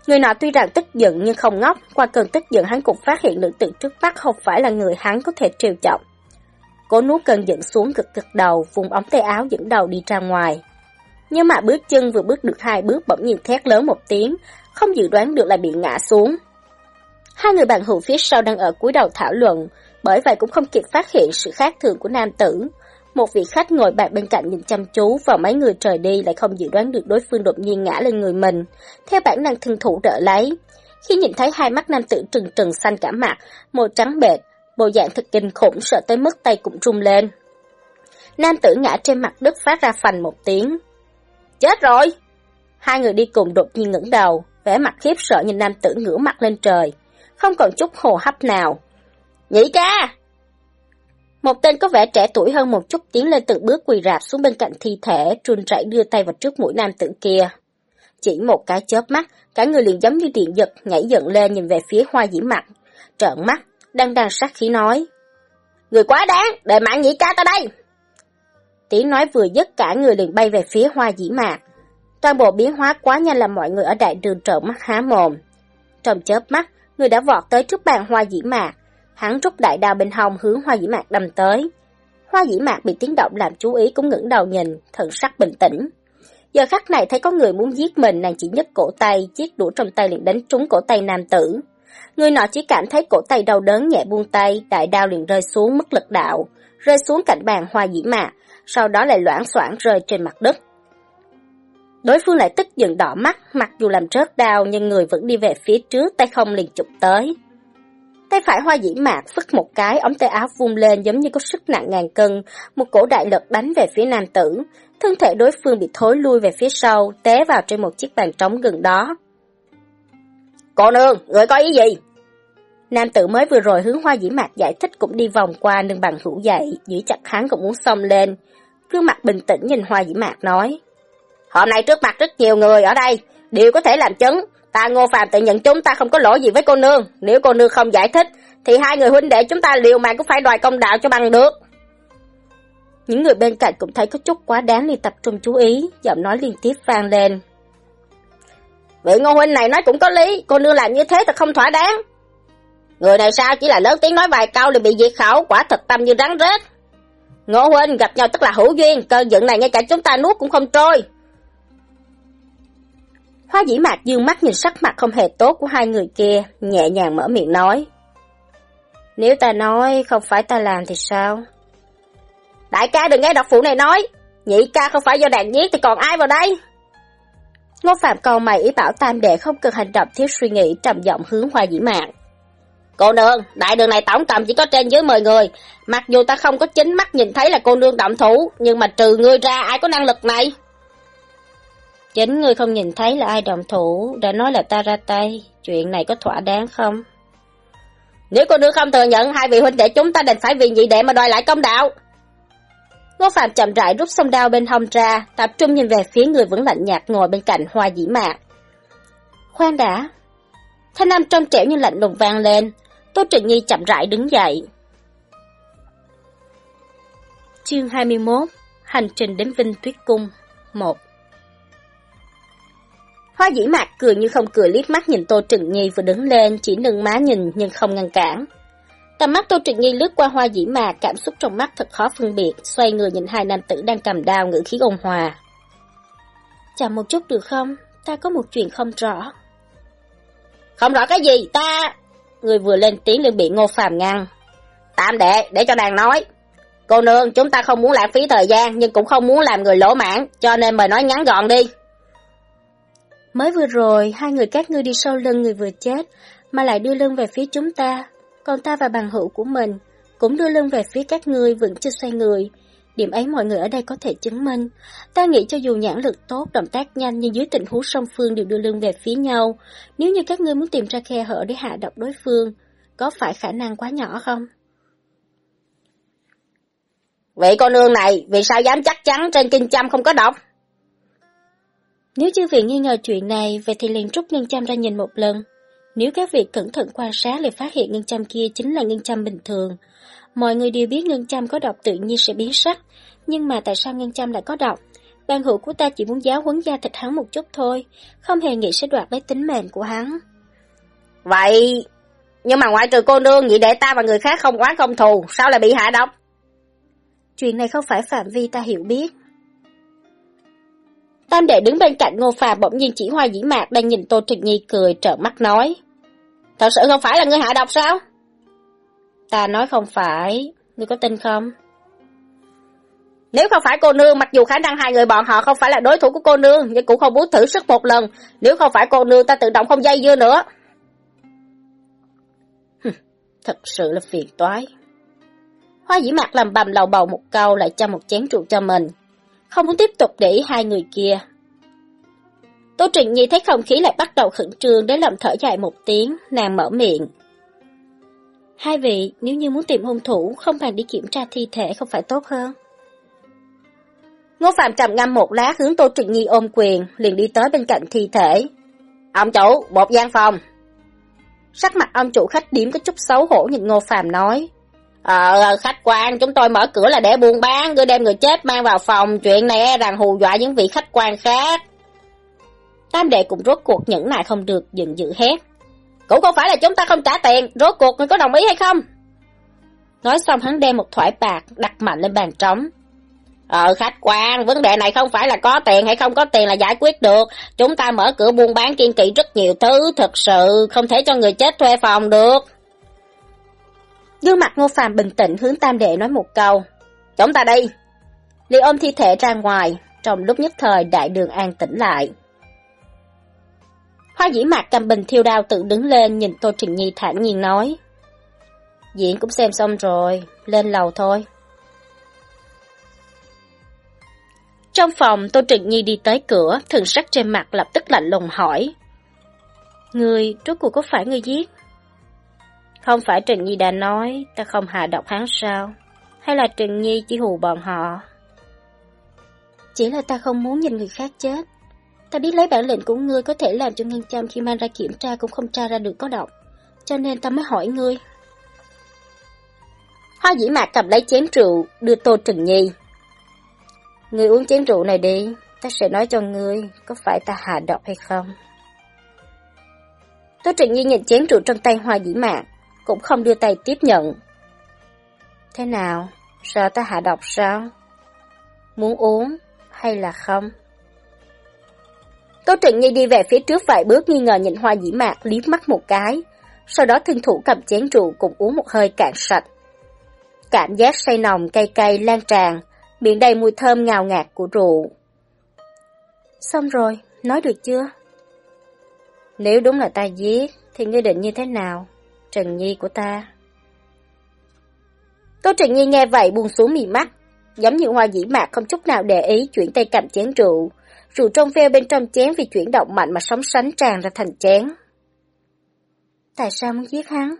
Người nọ tuy rằng tức giận nhưng không ngốc, qua cơn tức giận hắn cũng phát hiện nữ tử trước mắt không phải là người hắn có thể trêu chọc. Cố nuốt cơn giận xuống gật gật đầu, vùng ống tay áo dẫn đầu đi ra ngoài. Nhưng mà bước chân vừa bước được hai bước bỗng nhiên thét lớn một tiếng, không dự đoán được là bị ngã xuống. Hai người bạn hữu phía sau đang ở cuối đầu thảo luận, bởi vậy cũng không kịp phát hiện sự khác thường của nam tử. Một vị khách ngồi bạc bên cạnh nhìn chăm chú vào mấy người trời đi lại không dự đoán được đối phương đột nhiên ngã lên người mình, theo bản năng thân thủ đỡ lấy. Khi nhìn thấy hai mắt nam tử trừng trừng xanh cả mặt, màu trắng bệt, bộ dạng thật kinh khủng sợ tới mức tay cũng run lên. Nam tử ngã trên mặt đất phát ra phành một tiếng. Chết rồi! Hai người đi cùng đột nhiên ngẩng đầu, vẻ mặt khiếp sợ nhìn nam tử ngửa mặt lên trời, không còn chút hồ hấp nào. Nhị ca! Một tên có vẻ trẻ tuổi hơn một chút tiến lên từng bước quỳ rạp xuống bên cạnh thi thể, trùn rẩy đưa tay vào trước mũi nam tử kia. Chỉ một cái chớp mắt, cả người liền giống như điện giật, nhảy dựng lên nhìn về phía hoa dĩ mặt. Trợn mắt, đang đang sát khí nói. Người quá đáng, đợi mạng nhị ca ta đây! Tiếng nói vừa dứt cả người liền bay về phía hoa dĩ mạc. Toàn bộ biến hóa quá nhanh làm mọi người ở đại đường trợn mắt há mồm. Trong chớp mắt, người đã vọt tới trước bàn hoa dĩ mạc. Hắn rút đại đao bên hông hướng hoa dĩ mạc đâm tới. Hoa dĩ mạc bị tiếng động làm chú ý cũng ngẩng đầu nhìn, thần sắc bình tĩnh. Giờ khắc này thấy có người muốn giết mình, nàng chỉ nhấc cổ tay, chiếc đũa trong tay liền đánh trúng cổ tay nam tử. Người nọ chỉ cảm thấy cổ tay đau đớn nhẹ buông tay, đại đao liền rơi xuống mất lực đạo, rơi xuống cạnh bàn hoa dĩ mạc, sau đó lại loãng xoảng rơi trên mặt đất. Đối phương lại tức giận đỏ mắt, mặc dù làm rớt đau nhưng người vẫn đi về phía trước, tay không liền chụp tới. Tay phải hoa dĩ mạc phất một cái, ống tay áo vung lên giống như có sức nặng ngàn cân, một cổ đại lực đánh về phía nam tử. Thân thể đối phương bị thối lui về phía sau, té vào trên một chiếc bàn trống gần đó. Cô nương, người có ý gì? Nam tử mới vừa rồi hướng hoa dĩ mạc giải thích cũng đi vòng qua nâng bằng hữu dậy, giữ chặt hắn cũng muốn xông lên. Gương mặt bình tĩnh nhìn hoa dĩ mạc nói. Hôm nay trước mặt rất nhiều người ở đây, đều có thể làm chứng. Ta ngô phàm tự nhận chúng ta không có lỗi gì với cô nương. Nếu cô nương không giải thích, thì hai người huynh đệ chúng ta liều mạng cũng phải đòi công đạo cho bằng được. Những người bên cạnh cũng thấy có chút quá đáng liền tập trung chú ý, giọng nói liên tiếp vang lên. Vị ngô huynh này nói cũng có lý, cô nương làm như thế thật không thỏa đáng. Người này sao chỉ là lớn tiếng nói vài câu liền bị diệt khẩu, quả thật tâm như rắn rết. Ngô huynh gặp nhau tức là hữu duyên, cơn giận này ngay cả chúng ta nuốt cũng không trôi. Hoa dĩ mạc dương mắt nhìn sắc mặt không hề tốt của hai người kia, nhẹ nhàng mở miệng nói. Nếu ta nói không phải ta làm thì sao? Đại ca đừng nghe độc phụ này nói, nhị ca không phải do đàn giết thì còn ai vào đây? Ngô Phạm cầu mày ý bảo tam đệ không cần hành động thiếu suy nghĩ trầm giọng hướng hoa dĩ mạc. Cô nương, đại đường này tổng cộng chỉ có trên dưới 10 người. Mặc dù ta không có chính mắt nhìn thấy là cô nương động thủ, nhưng mà trừ ngươi ra ai có năng lực này? Chính ngươi không nhìn thấy là ai đồng thủ, đã nói là ta ra tay. Chuyện này có thỏa đáng không? Nếu cô nữ không thừa nhận, hai vị huynh đệ chúng ta định phải vì nhị đệ mà đòi lại công đạo. Ngô Phạm chậm rãi rút song đao bên hông ra, tập trung nhìn về phía người vẫn lạnh nhạt ngồi bên cạnh hoa dĩ mạc. Khoan đã. Thanh âm trong trẻo như lạnh lùng vang lên, Tô Trịnh Nhi chậm rãi đứng dậy. Chương 21 Hành trình đến Vinh Tuyết Cung 1 Hoa dĩ mạc cười như không cười liếc mắt nhìn Tô Trịnh Nhi vừa đứng lên, chỉ nâng má nhìn nhưng không ngăn cản. Tầm mắt Tô Trịnh Nhi lướt qua hoa dĩ mạc, cảm xúc trong mắt thật khó phân biệt, xoay người nhìn hai nam tử đang cầm đao ngữ khí ôn hòa. Chậm một chút được không? Ta có một chuyện không rõ. Không rõ cái gì? Ta... Người vừa lên tiếng liền bị Ngô Phàm ngăn. Tạm đệ, để cho nàng nói. Cô nương, chúng ta không muốn lãng phí thời gian, nhưng cũng không muốn làm người lỗ mãn, cho nên mời nói ngắn gọn đi. Mới vừa rồi, hai người các ngươi đi sau lưng người vừa chết, mà lại đưa lưng về phía chúng ta, còn ta và bằng hữu của mình cũng đưa lưng về phía các ngươi vẫn chưa xoay người. Điểm ấy mọi người ở đây có thể chứng minh. Ta nghĩ cho dù nhãn lực tốt, động tác nhanh nhưng dưới tình huống song phương đều đưa lưng về phía nhau, nếu như các ngươi muốn tìm ra khe hở để hạ độc đối phương, có phải khả năng quá nhỏ không? Vậy con nương này, vì sao dám chắc chắn trên kinh châm không có độc? Nếu chư vị nghi ngờ chuyện này, vậy thì liền rút ngân châm ra nhìn một lần. Nếu các vị cẩn thận quan sát liền phát hiện ngân châm kia chính là ngân châm bình thường. Mọi người đều biết ngân châm có độc tự nhiên sẽ biến sắc, nhưng mà tại sao ngân châm lại có độc? Ban hữu của ta chỉ muốn giáo huấn da thịt hắn một chút thôi, không hề nghĩ sẽ đoạt lấy tính mệnh của hắn. Vậy, nhưng mà ngoại trừ cô nương, nhị đệ ta và người khác không oán không thù, sao lại bị hạ độc? Chuyện này không phải phạm vi ta hiểu biết. Tam đệ đứng bên cạnh ngô phà bỗng nhiên chỉ hoa dĩ mạc đang nhìn Tô Trịnh Nhi cười trợn mắt nói. Thật sự không phải là ngươi hạ độc sao? Ta nói không phải, ngươi có tin không? Nếu không phải cô nương, mặc dù khả năng hai người bọn họ không phải là đối thủ của cô nương, nhưng cũng không muốn thử sức một lần. Nếu không phải cô nương, ta tự động không dây dưa nữa. Thật sự là phiền toái. Hoa dĩ mạc làm bầm lầu bầu một câu lại cho một chén rượu cho mình. Không muốn tiếp tục để ý hai người kia. Tô Trịnh Nhi thấy không khí lại bắt đầu khẩn trương đến làm thở dài một tiếng, nàng mở miệng. Hai vị, nếu như muốn tìm hung thủ, không bằng đi kiểm tra thi thể không phải tốt hơn. Ngô Phạm trầm ngâm một lát hướng Tô Trịnh Nhi ôm quyền, liền đi tới bên cạnh thi thể. Ông chủ, một gian phòng. Sắc mặt ông chủ khách điểm có chút xấu hổ nhìn Ngô Phạm nói. Ờ, ờ, khách quan, chúng tôi mở cửa là để buôn bán, ngươi đem người chết mang vào phòng, chuyện này e rằng hù dọa những vị khách quan khác. Tam đệ cũng rốt cuộc nhẫn nại không được, giận dữ hét. Cũng không phải là chúng ta không trả tiền, rốt cuộc ngươi có đồng ý hay không? Nói xong hắn đem một thoại bạc đặt mạnh lên bàn trống. Ờ khách quan, vấn đề này không phải là có tiền hay không có tiền là giải quyết được. Chúng ta mở cửa buôn bán kiên kỵ rất nhiều thứ, thật sự không thể cho người chết thuê phòng được. Gương mặt Ngô Phàm bình tĩnh hướng Tam Đệ nói một câu. Chúng ta đi. Lý ôm thi thể ra ngoài, trong lúc nhất thời đại đường an tĩnh lại. Hoa dĩ mạc cầm bình thiêu đao tự đứng lên nhìn Tô Trình Nhi thản nhiên nói. Diễn cũng xem xong rồi, lên lầu thôi. Trong phòng, Tô Trịnh Nhi đi tới cửa, thần sắc trên mặt lập tức lạnh lùng hỏi. Người, rốt cuộc có phải người giết? Không phải Trịnh Nhi đã nói ta không hạ độc hắn sao? Hay là Trịnh Nhi chỉ hù bọn họ? Chỉ là ta không muốn nhìn người khác chết. Ta biết lấy bản lệnh của ngươi có thể làm cho ngân châm khi mang ra kiểm tra cũng không tra ra được có độc. Cho nên ta mới hỏi ngươi. Hoa dĩ mạc cầm lấy chén rượu, đưa tô Trừng Nhi. Ngươi uống chén rượu này đi, ta sẽ nói cho ngươi có phải ta hạ độc hay không. Tô Trừng Nhi nhìn chén rượu trong tay hoa dĩ mạc, cũng không đưa tay tiếp nhận. Thế nào? Sợ ta hạ độc sao? Muốn uống hay là không? Tô Trịnh Nhi đi về phía trước vài bước nghi ngờ nhìn hoa dĩ mạc liếc mắt một cái, sau đó thân thủ cầm chén rượu cùng uống một hơi cạn sạch. Cảm giác say nồng cay cay lan tràn, miệng đầy mùi thơm ngào ngạt của rượu. Xong rồi, nói được chưa? Nếu đúng là ta giết, thì ngươi định như thế nào? Trần Nhi của ta. Tô Trần Nhi nghe vậy buông xuống mì mắt, giống như hoa dĩ mạc không chút nào để ý chuyển tay cầm chén rượu, rượu trong veo bên trong chén vì chuyển động mạnh mà sóng sánh tràn ra thành chén. Tại sao muốn giết hắn?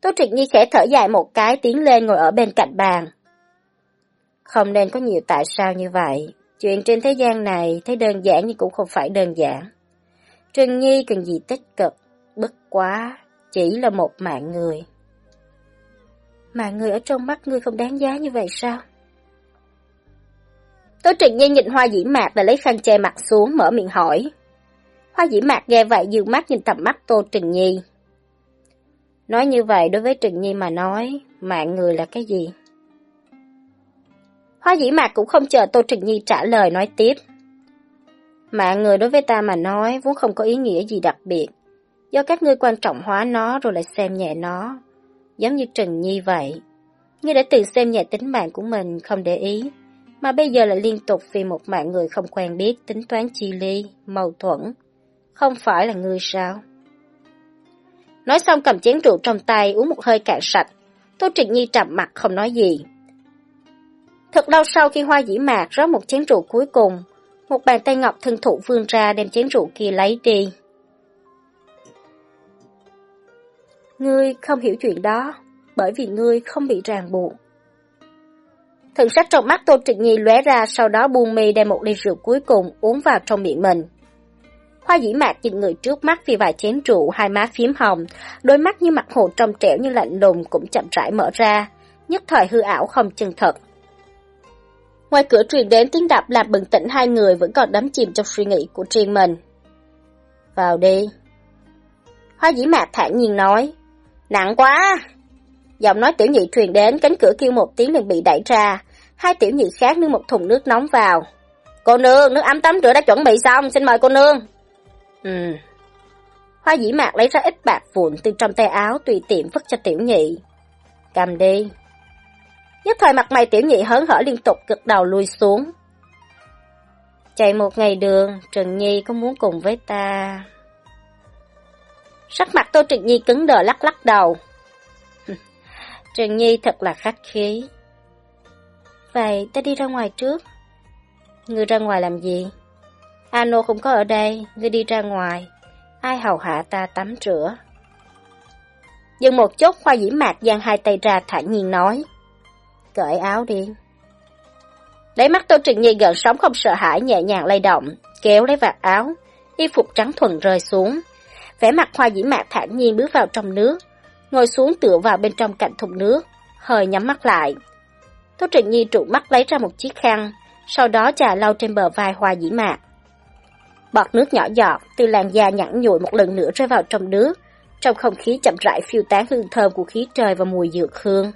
Tô trịnh Nhi khẽ thở dài một cái tiến lên ngồi ở bên cạnh bàn. Không nên có nhiều tại sao như vậy. Chuyện trên thế gian này thấy đơn giản nhưng cũng không phải đơn giản. Trần Nhi cần gì tích cực, bất quá, chỉ là một mạng người. Mạng người ở trong mắt ngươi không đáng giá như vậy sao? Tố Trịnh Nhi nhìn hoa dĩ mạc và lấy khăn che mặt xuống mở miệng hỏi. Hoa dĩ mạc nghe vậy dương mắt nhìn tầm mắt Tô Trịnh Nhi. Nói như vậy đối với Trịnh Nhi mà nói, mạng người là cái gì? Hoa dĩ mạc cũng không chờ Tô Trịnh Nhi trả lời nói tiếp. Mạng người đối với ta mà nói vốn không có ý nghĩa gì đặc biệt. Do các ngươi quan trọng hóa nó rồi lại xem nhẹ nó. Giống như Trần Nhi vậy. Ngươi đã từng xem nhẹ tính mạng của mình không để ý mà bây giờ lại liên tục vì một mạng người không quen biết tính toán chi ly, mâu thuẫn. Không phải là ngươi sao? Nói xong cầm chén rượu trong tay uống một hơi cạn sạch. Tô Trịnh Nhi trầm mặt không nói gì. Thật lâu sau khi hoa dĩ mạc rót một chén rượu cuối cùng, một bàn tay ngọc thân thụ vươn ra đem chén rượu kia lấy đi. Ngươi không hiểu chuyện đó, bởi vì ngươi không bị ràng buộc. Thần sắc trong mắt Tô Trịnh Nhi lóe ra sau đó buông mi đem một ly rượu cuối cùng uống vào trong miệng mình. Hoa dĩ mạc nhìn người trước mắt vì vài chén rượu, hai má phím hồng, đôi mắt như mặt hồ trong trẻo như lạnh lùng cũng chậm rãi mở ra, nhất thời hư ảo không chân thật. Ngoài cửa truyền đến tiếng đạp làm bừng tỉnh hai người vẫn còn đắm chìm trong suy nghĩ của riêng mình. Vào đi. Hoa dĩ mạc thản nhiên nói. Nặng quá! Giọng nói tiểu nhị truyền đến, cánh cửa kêu một tiếng liền bị đẩy ra. Hai tiểu nhị khác nương một thùng nước nóng vào. Cô nương, nước ấm tắm rửa đã chuẩn bị xong, xin mời cô nương. Ừ. Hoa dĩ mạc lấy ra ít bạc vụn từ trong tay áo tùy tiện vứt cho tiểu nhị. Cầm đi. Nhất thời mặt mày tiểu nhị hớn hở liên tục gật đầu lui xuống. Chạy một ngày đường, Trần Nhi có muốn cùng với ta? Sắc mặt Tô Trần Nhi cứng đờ lắc lắc đầu. Trần Nhi thật là khách khí. Vậy ta đi ra ngoài trước. Ngươi ra ngoài làm gì? Ano không có ở đây, ngươi đi ra ngoài. Ai hầu hạ ta tắm rửa? Dừng một chút, khoa dĩ mạc giang hai tay ra thản nhiên nói. Cởi áo đi. Đáy mắt Tô Trịnh Nhi gần sống không sợ hãi nhẹ nhàng lay động, kéo lấy vạt áo, y phục trắng thuần rơi xuống. Vẻ mặt hoa dĩ mạc thản nhiên bước vào trong nước, ngồi xuống tựa vào bên trong cạnh thùng nước, hơi nhắm mắt lại. Tô Trịnh Nhi trụ mắt lấy ra một chiếc khăn, sau đó trà lau trên bờ vai hoa dĩ mạc. Bọt nước nhỏ giọt từ làn da nhẵn nhụi một lần nữa rơi vào trong nước, trong không khí chậm rãi phiêu tán hương thơm của khí trời và mùi dược hương.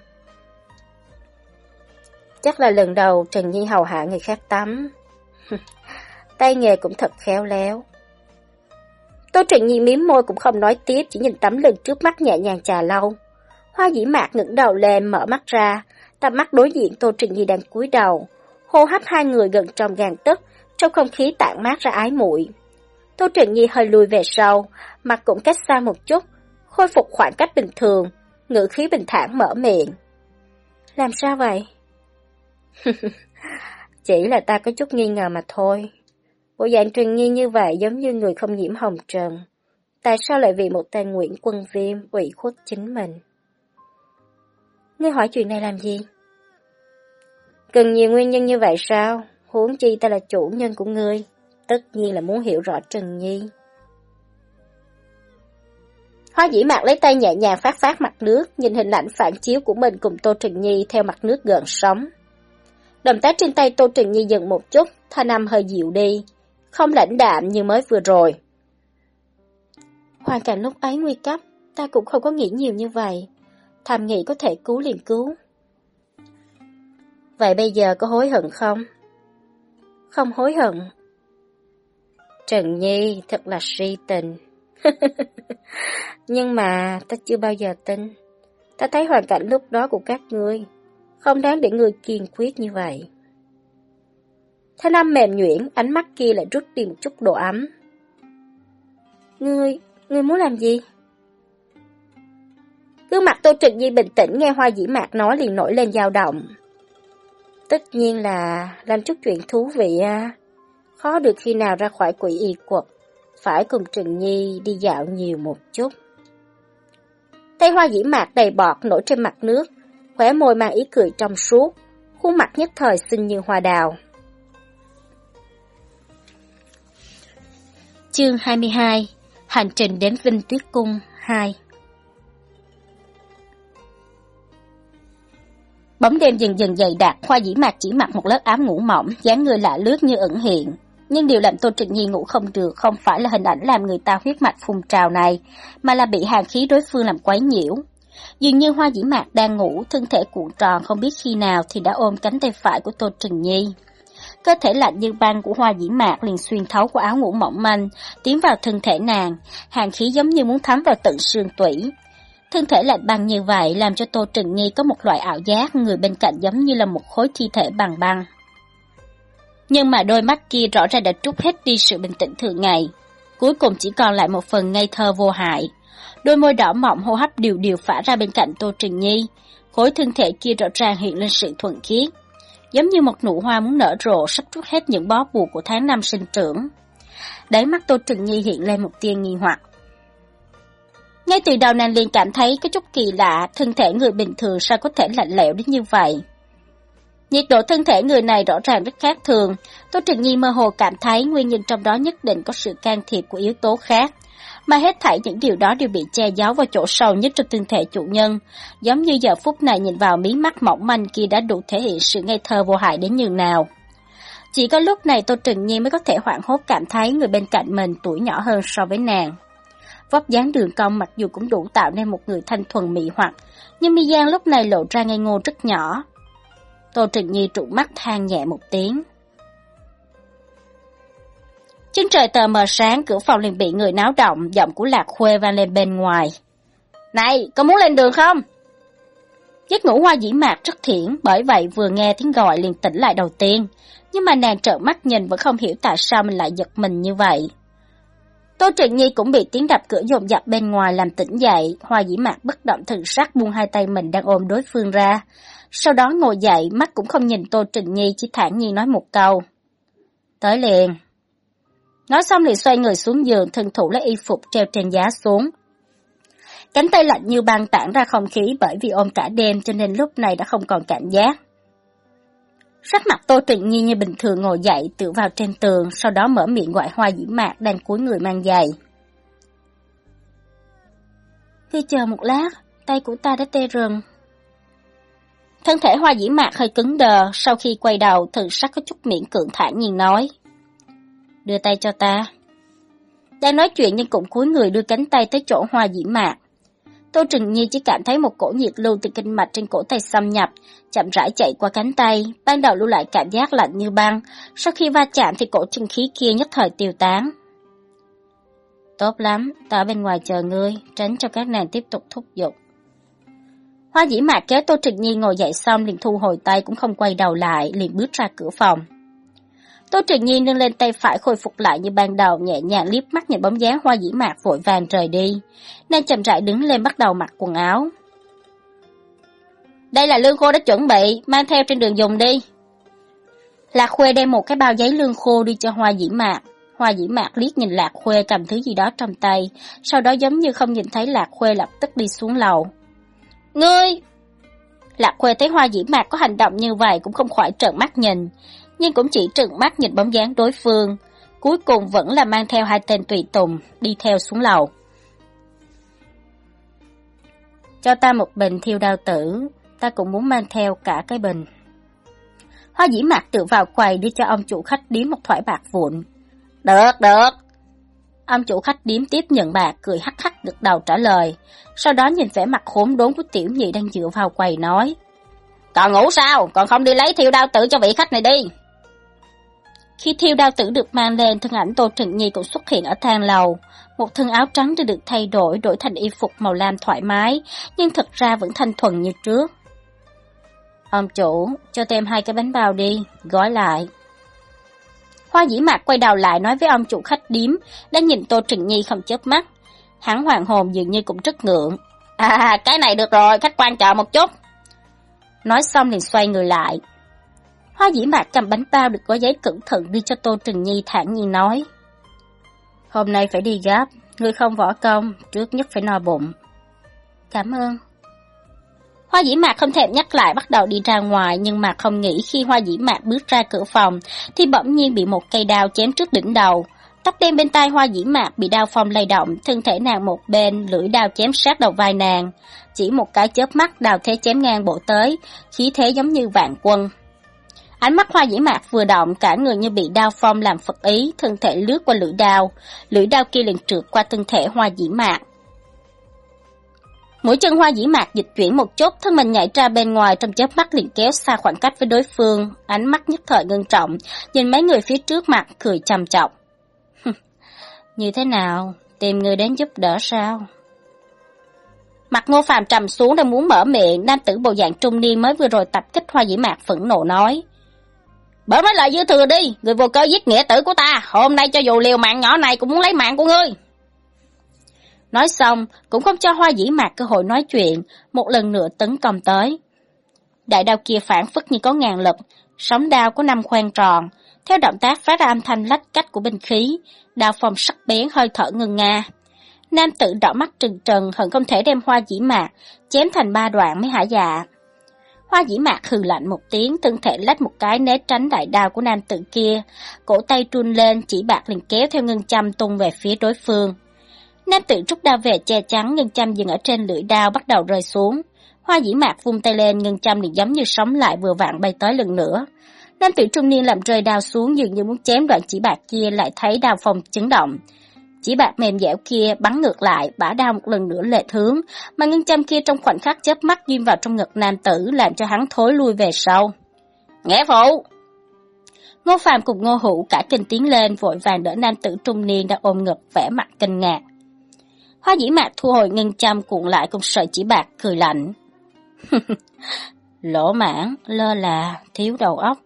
Chắc là lần đầu Trần Nhi hầu hạ người khác tắm. Tay nghề cũng thật khéo léo. Tô Trịnh Nhi miếm môi cũng không nói tiếp, chỉ nhìn tấm lưng trước mắt nhẹ nhàng trà lâu. Hoa dĩ mạc ngẩng đầu lên mở mắt ra, tầm mắt đối diện Tô Trịnh Nhi đang cúi đầu. Hô hấp hai người gần trong gàn tức, trong không khí tản mát ra ái muội. Tô Trịnh Nhi hơi lùi về sau, mặt cũng cách xa một chút, khôi phục khoảng cách bình thường, ngữ khí bình thản mở miệng. Làm sao vậy? Chỉ là ta có chút nghi ngờ mà thôi. Bộ dạng truyền nghi như vậy giống như người không nhiễm hồng trần. Tại sao lại vì một tên Nguyễn Quân Viêm ủy khuất chính mình? Ngươi hỏi chuyện này làm gì? Cần nhiều nguyên nhân như vậy sao? Huống chi ta là chủ nhân của ngươi. Tất nhiên là muốn hiểu rõ Trần Nhi. Hoa dĩ mạc lấy tay nhẹ nhàng phát phát mặt nước, nhìn hình ảnh phản chiếu của mình cùng Tô Trần Nhi theo mặt nước gần sóng. Động tác trên tay Tô Trần Nhi dừng một chút, tha năm hơi dịu đi, không lãnh đạm như mới vừa rồi. Hoàn cảnh lúc ấy nguy cấp, ta cũng không có nghĩ nhiều như vậy. Thầm nghĩ có thể cứu liền cứu. Vậy bây giờ có hối hận không? Không hối hận. Trần Nhi thật là si tình. Nhưng mà ta chưa bao giờ tin. Ta thấy hoàn cảnh lúc đó của các ngươi không đáng để người kiên quyết như vậy. Thanh âm mềm nhuyễn, ánh mắt kia lại rút đi một chút độ ấm. Ngươi, ngươi muốn làm gì? Gương mặt Tô trực Nhi bình tĩnh nghe Hoa Dĩ Mạc nói liền nổi lên dao động. Tất nhiên là làm chút chuyện thú vị à. Khó được khi nào ra khỏi quỷ y quật, phải cùng Trừng Nhi đi dạo nhiều một chút. Tay hoa dĩ mạc đầy bọt nổi trên mặt nước, khóe môi mang ý cười trong suốt, khuôn mặt nhất thời xinh như hoa đào. Chương 22 Hành trình đến Vinh Tuyết Cung 2 Bóng đêm dần dần dày đặc, Hoa dĩ mạc chỉ mặc một lớp áo ngủ mỏng, dáng người lạ lướt như ẩn hiện. Nhưng điều làm Tô Trịnh Nhi ngủ không được không phải là hình ảnh làm người ta huyết mạch phùng trào này, mà là bị hàng khí đối phương làm quấy nhiễu. Dường như Hoa dĩ mạc đang ngủ, thân thể cuộn tròn không biết khi nào thì đã ôm cánh tay phải của Tô Trịnh Nhi. Cơ thể lạnh như băng của hoa dĩ mạc liền xuyên thấu qua áo ngủ mỏng manh, tiến vào thân thể nàng, hàng khí giống như muốn thấm vào tận xương tủy. Thân thể lạnh băng như vậy làm cho Tô Trừng Nhi có một loại ảo giác người bên cạnh giống như là một khối thi thể bằng băng. Nhưng mà đôi mắt kia rõ ràng đã trút hết đi sự bình tĩnh thường ngày. Cuối cùng chỉ còn lại một phần ngây thơ vô hại. Đôi môi đỏ mọng hô hấp điều điều phả ra bên cạnh Tô Trình Nhi. Khối thân thể kia rõ ràng hiện lên sự thuần khiết. Giống như một nụ hoa muốn nở rộ sắp trút hết những bó buộc của tháng năm sinh trưởng. Đáy mắt Tô Trừng Nhi hiện lên một tia nghi hoặc. Ngay từ đầu nàng liền cảm thấy có chút kỳ lạ, thân thể người bình thường sao có thể lạnh lẽo đến như vậy. Nhiệt độ thân thể người này rõ ràng rất khác thường, Tô Trừng Nhi mơ hồ cảm thấy nguyên nhân trong đó nhất định có sự can thiệp của yếu tố khác, mà hết thảy những điều đó đều bị che giấu vào chỗ sâu nhất trong thân thể chủ nhân, giống như giờ phút này nhìn vào mí mắt mỏng manh kia đã đủ thể hiện sự ngây thơ vô hại đến nhường nào. Chỉ có lúc này Tô Trình Nhi mới có thể hoảng hốt cảm thấy người bên cạnh mình tuổi nhỏ hơn so với nàng. Vóc dáng đường cong mặc dù cũng đủ tạo nên một người thanh thuần mị hoặc, nhưng Mi Giang lúc này lộ ra ngây ngô rất nhỏ. Tô Trình Nhi trụ mắt than nhẹ một tiếng. Trên trời tờ mờ sáng, cửa phòng liền bị người náo động, giọng của Lạc Khuê vang lên bên ngoài. Này, có muốn lên đường không? Giấc ngủ hoa dĩ mạc rất thiển, bởi vậy vừa nghe tiếng gọi liền tỉnh lại đầu tiên. Nhưng mà nàng trợn mắt nhìn vẫn không hiểu tại sao mình lại giật mình như vậy. Tô Trịnh Nhi cũng bị tiếng đập cửa dồn dập bên ngoài làm tỉnh dậy, hoa dĩ mạc bất động thần sắc buông hai tay mình đang ôm đối phương ra. Sau đó ngồi dậy, mắt cũng không nhìn Tô Trịnh Nhi chỉ thản nhiên nói một câu. Tới liền. Nói xong liền xoay người xuống giường, thân thủ lấy y phục treo trên giá xuống. Cánh tay lạnh như băng tản ra không khí bởi vì ôm cả đêm cho nên lúc này đã không còn cảm giác. Sắc mặt Tô Trịnh Nhi như bình thường ngồi dậy tựa vào trên tường, sau đó mở miệng gọi hoa dĩ mạc đang cúi người mang giày. Khi chờ một lát, tay của ta đã tê rừng. Thân thể hoa dĩ mạc hơi cứng đờ, sau khi quay đầu, thần sắc có chút miễn cưỡng thả nhìn nói. Đưa tay cho ta. Đang nói chuyện nhưng cũng cúi người đưa cánh tay tới chỗ hoa dĩ mạc. Tô Trừng Nhi chỉ cảm thấy một cổ nhiệt lưu từ kinh mạch trên cổ tay xâm nhập, chậm rãi chạy qua cánh tay, ban đầu lưu lại cảm giác lạnh như băng, sau khi va chạm thì cổ chân khí kia nhất thời tiêu tán. Tốt lắm, ta ở bên ngoài chờ ngươi, tránh cho các nàng tiếp tục thúc giục. Hoa dĩ mạc kéo Tô Trừng Nhi ngồi dậy xong liền thu hồi tay cũng không quay đầu lại, liền bước ra cửa phòng. Tô Trịnh Nhi nâng lên tay phải khôi phục lại như ban đầu, nhẹ nhàng liếc mắt nhìn bóng dáng hoa dĩ mạc vội vàng rời đi. Nên chậm rãi đứng lên bắt đầu mặc quần áo. Đây là lương khô đã chuẩn bị, mang theo trên đường dùng đi. Lạc Khuê đem một cái bao giấy lương khô đi cho hoa dĩ mạc. Hoa dĩ mạc liếc nhìn Lạc Khuê cầm thứ gì đó trong tay, sau đó giống như không nhìn thấy Lạc Khuê lập tức đi xuống lầu. Ngươi! Lạc Khuê thấy hoa dĩ mạc có hành động như vậy cũng không khỏi trợn mắt nhìn, nhưng cũng chỉ trừng mắt nhìn bóng dáng đối phương. Cuối cùng vẫn là mang theo hai tên tùy tùng, đi theo xuống lầu. Cho ta một bình thiêu đao tử, ta cũng muốn mang theo cả cái bình. Hoa dĩ mạc tự vào quầy đi cho ông chủ khách điếm một thoải bạc vụn. Được, được. Ông chủ khách điếm tiếp nhận bạc, cười hắc hắc được đầu trả lời. Sau đó nhìn vẻ mặt khốn đốn của tiểu nhị đang dựa vào quầy nói. Còn ngủ sao? Còn không đi lấy thiêu đao tử cho vị khách này đi. Khi thiêu đao tử được mang lên, thân ảnh Tô Trừng Nhi cũng xuất hiện ở thang lầu. Một thân áo trắng đã được thay đổi, đổi thành y phục màu lam thoải mái, nhưng thật ra vẫn thanh thuần như trước. Ông chủ, cho thêm hai cái bánh bao đi, gói lại. Hoa dĩ mạc quay đầu lại nói với ông chủ khách điếm, đang nhìn Tô Trừng Nhi không chớp mắt. Hắn hoàng hồn dường như cũng rất ngượng. À, cái này được rồi, khách quan chờ một chút. Nói xong liền xoay người lại, Hoa dĩ mạc cầm bánh bao được gói giấy cẩn thận đi cho Tô Trừng Nhi thản nhiên nói. Hôm nay phải đi gấp, người không võ công, trước nhất phải no bụng. Cảm ơn. Hoa dĩ mạc không thèm nhắc lại bắt đầu đi ra ngoài nhưng mà không nghĩ khi hoa dĩ mạc bước ra cửa phòng thì bỗng nhiên bị một cây đao chém trước đỉnh đầu. Tóc đen bên tai hoa dĩ mạc bị đao phong lay động, thân thể nàng một bên, lưỡi đao chém sát đầu vai nàng. Chỉ một cái chớp mắt đào thế chém ngang bộ tới, khí thế giống như vạn quân. Ánh mắt hoa dĩ mạc vừa động, cả người như bị đao phong làm phật ý, thân thể lướt qua lưỡi đao, lưỡi đao kia liền trượt qua thân thể hoa dĩ mạc. Mũi chân hoa dĩ mạc dịch chuyển một chút, thân mình nhảy ra bên ngoài trong chớp mắt liền kéo xa khoảng cách với đối phương, ánh mắt nhất thời ngưng trọng, nhìn mấy người phía trước mặt cười trầm trọng. Như thế nào? Tìm người đến giúp đỡ sao? Mặt ngô phàm trầm xuống đang muốn mở miệng, nam tử bộ dạng trung niên mới vừa rồi tập kích hoa dĩ mạc phẫn nộ nói. Bởi mấy lời dư thừa đi, người vô cơ giết nghĩa tử của ta, hôm nay cho dù liều mạng nhỏ này cũng muốn lấy mạng của ngươi. Nói xong, cũng không cho hoa dĩ mạc cơ hội nói chuyện, một lần nữa tấn công tới. Đại đao kia phản phất như có ngàn lực, sóng đao có năm khoan tròn, theo động tác phát ra âm thanh lách cách của binh khí, đao phòng sắc bén hơi thở ngừng nga. Nam tử đỏ mắt trừng trừng hận không thể đem hoa dĩ mạc, chém thành ba đoạn mới hả dạ. Hoa dĩ mạc hừ lạnh một tiếng, thân thể lách một cái né tránh đại đao của nam tử kia, cổ tay trun lên, chỉ bạc liền kéo theo ngân châm tung về phía đối phương. Nam tử rút đao về che chắn, ngân châm dừng ở trên lưỡi đao bắt đầu rơi xuống. Hoa dĩ mạc vung tay lên, ngân châm liền giống như sóng lại vừa vặn bay tới lần nữa. Nam tử trung niên làm rơi đao xuống dường như muốn chém đoạn chỉ bạc kia lại thấy đao phòng chấn động. Chỉ bạc mềm dẻo kia bắn ngược lại, bả đao một lần nữa lệ hướng, mà ngân châm kia trong khoảnh khắc chớp mắt ghim vào trong ngực nam tử làm cho hắn thối lui về sau. Nghe phụ! Ngô Phạm cùng Ngô Hữu cả kinh tiến lên vội vàng đỡ nam tử trung niên đang ôm ngực vẻ mặt kinh ngạc. Hoa dĩ mạc thu hồi ngân châm cuộn lại cùng sợi chỉ bạc cười lạnh. Lỗ mãn, lơ là, thiếu đầu óc.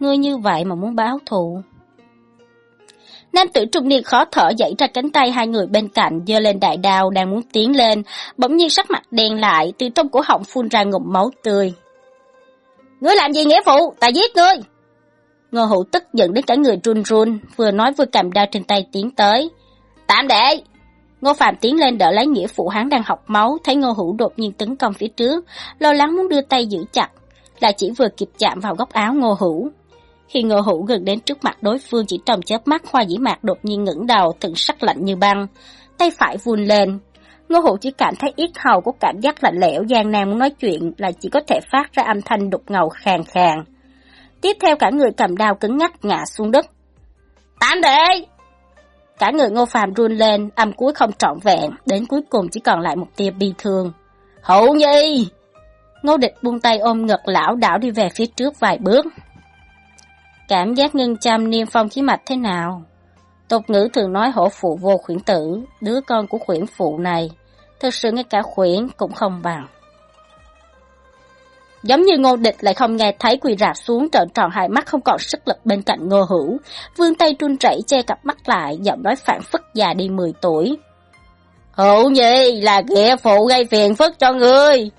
Ngươi như vậy mà muốn báo thù. Nam tử trung niên khó thở dậy ra cánh tay hai người bên cạnh giơ lên đại đao đang muốn tiến lên, bỗng nhiên sắc mặt đen lại, từ trong cổ họng phun ra ngụm máu tươi. Ngươi làm gì nghĩa phụ, ta giết ngươi! Ngô hữu tức giận đến cả người run run, vừa nói vừa cầm đao trên tay tiến tới. Tạm đệ! Ngô Phạm tiến lên đỡ lấy nghĩa phụ hắn đang học máu, thấy Ngô Hữu đột nhiên tấn công phía trước, lo lắng muốn đưa tay giữ chặt, là chỉ vừa kịp chạm vào góc áo Ngô Hữu. Khi Ngô Hữu gần đến trước mặt đối phương chỉ trong chớp mắt Hoa Dĩ Mạc đột nhiên ngẩng đầu, từng sắc lạnh như băng, tay phải vun lên. Ngô Hữu chỉ cảm thấy ít hầu có cảm giác lạnh lẽo, gian nan muốn nói chuyện là chỉ có thể phát ra âm thanh đục ngầu khàn khàn. Tiếp theo cả người cầm đao cứng ngắc ngã xuống đất. Tạm đệ! Cả người Ngô Phàm run lên, âm cuối không trọn vẹn, đến cuối cùng chỉ còn lại một tia bi thương. Hậu nhi! Ngô địch buông tay ôm ngực lão đảo đi về phía trước vài bước. Cảm giác ngưng chăm niêm phong khí mạch thế nào? Tục ngữ thường nói hổ phụ vô khuyển tử, đứa con của khuyển phụ này. Thực sự ngay cả khuyển cũng không bằng. Giống như ngô địch lại không nghe thấy quỳ rạp xuống trợn tròn hai mắt không còn sức lực bên cạnh ngô hữu. Vương tay run rẩy che cặp mắt lại, giọng nói phản phất già đi 10 tuổi. Hữu nhi là kẻ phụ gây phiền phức cho ngươi.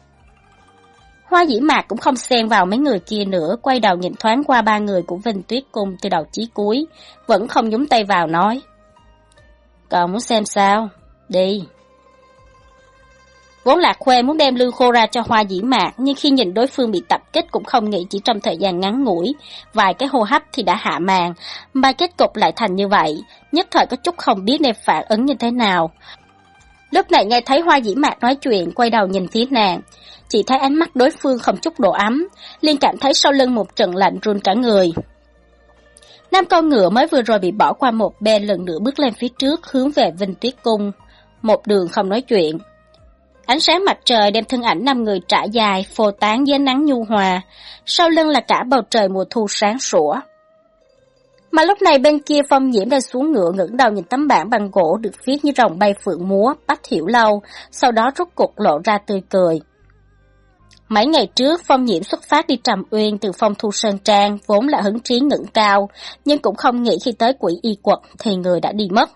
Hoa dĩ mạc cũng không xen vào mấy người kia nữa, quay đầu nhìn thoáng qua ba người của Vinh Tuyết Cung từ đầu chí cuối, vẫn không nhúng tay vào nói. Cậu muốn xem sao? Đi. Vốn lạc khuê muốn đem lưu khô ra cho hoa dĩ mạc, nhưng khi nhìn đối phương bị tập kích cũng không nghĩ chỉ trong thời gian ngắn ngủi, vài cái hô hấp thì đã hạ màn, mà kết cục lại thành như vậy, nhất thời có chút không biết nên phản ứng như thế nào. Lúc này nghe thấy hoa dĩ mạc nói chuyện, quay đầu nhìn phía nàng, chỉ thấy ánh mắt đối phương không chút độ ấm, liên cảm thấy sau lưng một trận lạnh run cả người. Nam con ngựa mới vừa rồi bị bỏ qua một bên lần nữa bước lên phía trước hướng về Vinh Tuyết Cung. Một đường không nói chuyện. Ánh sáng mặt trời đem thân ảnh năm người trải dài, phô tán dưới nắng nhu hòa. Sau lưng là cả bầu trời mùa thu sáng sủa. Mà lúc này bên kia phong nhiễm đang xuống ngựa ngẩng đầu nhìn tấm bảng bằng gỗ được viết như rồng bay phượng múa, bách hiểu lâu, sau đó rút cục lộ ra tươi cười. Mấy ngày trước, Phong Nhiễm xuất phát đi trầm uyên từ phong thu sơn trang, vốn là hứng trí ngẩng cao, nhưng cũng không nghĩ khi tới quỷ y quật thì người đã đi mất.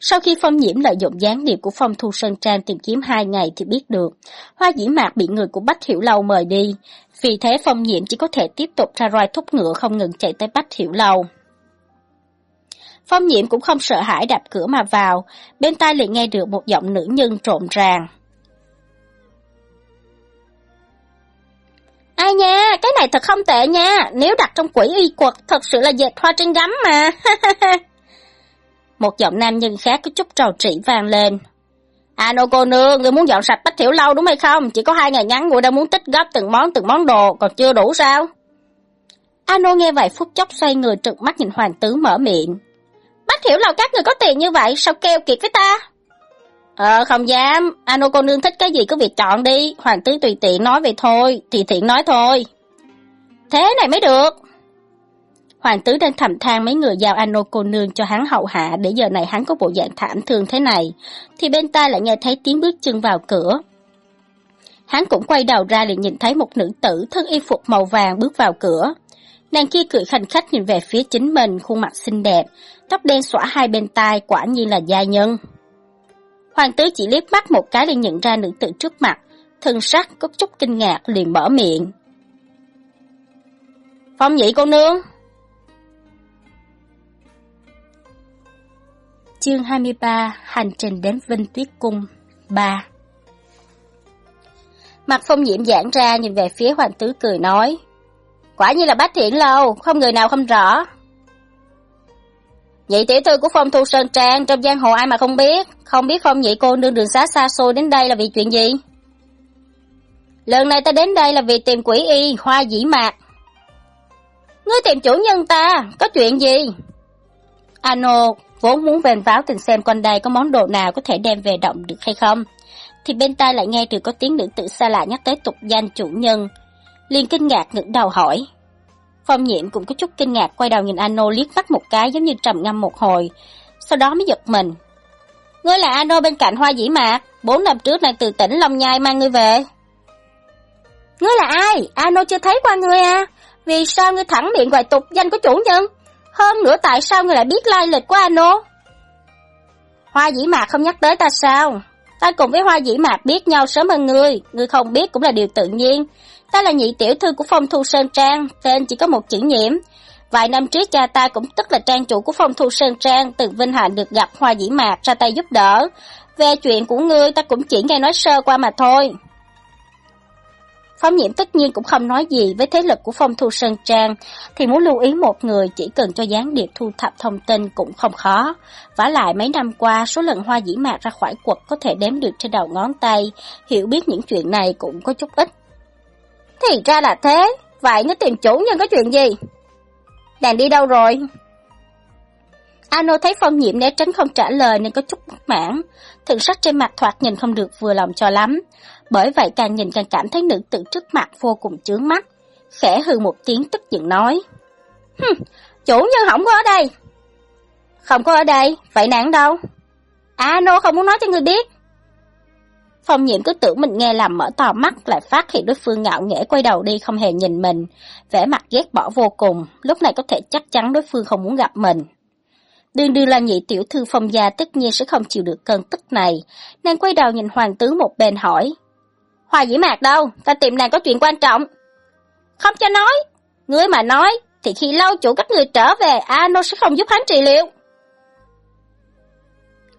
Sau khi Phong Nhiễm lợi dụng gián điệp của Phong Thu Sơn Trang tìm kiếm hai ngày thì biết được, Hoa Dĩ Mạc bị người của Bách Hiểu Lâu mời đi, vì thế Phong Nhiễm chỉ có thể tiếp tục ra roi thúc ngựa không ngừng chạy tới Bách Hiểu Lâu. Phong Nhiễm cũng không sợ hãi đạp cửa mà vào, bên tai lại nghe được một giọng nữ nhân trộn ràng. Ai nha, cái này thật không tệ nha, nếu đặt trong quỷ y quật thật sự là dệt hoa trên gấm mà. Một giọng nam nhân khác có chút trầu trị vang lên. À nô cô nương, người muốn dọn sạch bách thiểu lâu đúng hay không? Chỉ có hai ngày ngắn người đang muốn tích góp từng món từng món đồ, còn chưa đủ sao? Ano nghe vài phút chốc xoay người trợn mắt nhìn hoàng tứ mở miệng. Bách hiểu lâu các người có tiền như vậy, sao keo kiệt với ta? Ờ, không dám. Ano cô nương thích cái gì cứ việc chọn đi. Hoàng tứ tùy tiện nói vậy thôi, tùy tiện nói thôi. Thế này mới được. Hoàng tứ đang thầm than mấy người giao Ano cô nương cho hắn hậu hạ để giờ này hắn có bộ dạng thảm thương thế này. Thì bên tai lại nghe thấy tiếng bước chân vào cửa. Hắn cũng quay đầu ra liền nhìn thấy một nữ tử thân y phục màu vàng bước vào cửa. Nàng kia cười khanh khách nhìn về phía chính mình, khuôn mặt xinh đẹp, tóc đen xõa hai bên tai quả nhiên là gia nhân. Hoàng tứ chỉ liếc mắt một cái liền nhận ra nữ tử trước mặt, thân sắc có chút kinh ngạc liền mở miệng. Phong nhị cô nương. Chương 23 Hành trình đến Vinh Tuyết Cung 3 Mặt phong diễm giãn ra nhìn về phía hoàng tứ cười nói. Quả như là bách thiện lâu, không người nào không rõ. Nhị tiểu thư của phong thu sơn trang trong giang hồ ai mà không biết, không biết phong nhị cô nương đường xá xa xôi đến đây là vì chuyện gì? Lần này ta đến đây là vì tìm quỷ y, hoa dĩ mạc. Ngươi tìm chủ nhân ta, có chuyện gì? Ano vốn muốn vền váo tình xem quanh đây có món đồ nào có thể đem về động được hay không. Thì bên tai lại nghe được có tiếng nữ tử xa lạ nhắc tới tục danh chủ nhân liền kinh ngạc ngẩng đầu hỏi. Phong nhiệm cũng có chút kinh ngạc quay đầu nhìn Ano liếc mắt một cái giống như trầm ngâm một hồi. Sau đó mới giật mình. Ngươi là Ano bên cạnh hoa dĩ mạc, bốn năm trước nàng từ tỉnh Long Nhai mang ngươi về. Ngươi là ai? Ano chưa thấy qua ngươi à? Vì sao ngươi thẳng miệng gọi tục danh của chủ nhân? Hơn nữa tại sao ngươi lại biết lai lịch của Ano? Hoa dĩ mạc không nhắc tới ta sao? Ta cùng với hoa dĩ mạc biết nhau sớm hơn ngươi, ngươi không biết cũng là điều tự nhiên. Ta là nhị tiểu thư của phong thu Sơn Trang, tên chỉ có một chữ nhiễm. Vài năm trước cha ta cũng tức là trang chủ của phong thu Sơn Trang, từng vinh hạnh được gặp hoa dĩ mạc ra tay giúp đỡ. Về chuyện của ngươi ta cũng chỉ nghe nói sơ qua mà thôi. Phong nhiễm tất nhiên cũng không nói gì với thế lực của phong thu Sơn Trang, thì muốn lưu ý một người chỉ cần cho gián điệp thu thập thông tin cũng không khó. vả lại mấy năm qua, số lần hoa dĩ mạc ra khỏi quật có thể đếm được trên đầu ngón tay, hiểu biết những chuyện này cũng có chút ít. Thì ra là thế, vậy nó tìm chủ nhân có chuyện gì? Đàn đi đâu rồi? Ano thấy phong nhiễm né tránh không trả lời nên có chút bất mãn. Thường sắc trên mặt thoạt nhìn không được vừa lòng cho lắm. Bởi vậy càng nhìn càng cảm thấy nữ tử trước mặt vô cùng chướng mắt. Khẽ hư một tiếng tức giận nói. Hừm, chủ nhân không có ở đây. Không có ở đây, vậy nàng đâu? Ano không muốn nói cho người biết. Phong nhiệm cứ tưởng mình nghe làm mở to mắt lại phát hiện đối phương ngạo nghễ quay đầu đi không hề nhìn mình, vẻ mặt ghét bỏ vô cùng, lúc này có thể chắc chắn đối phương không muốn gặp mình. Đương đương là nhị tiểu thư phong gia tất nhiên sẽ không chịu được cơn tức này, nàng quay đầu nhìn hoàng tướng một bên hỏi. Hoa dĩ mạc đâu, ta tìm nàng có chuyện quan trọng. Không cho nói, ngươi mà nói, thì khi lâu chủ các người trở về, Ano sẽ không giúp hắn trị liệu.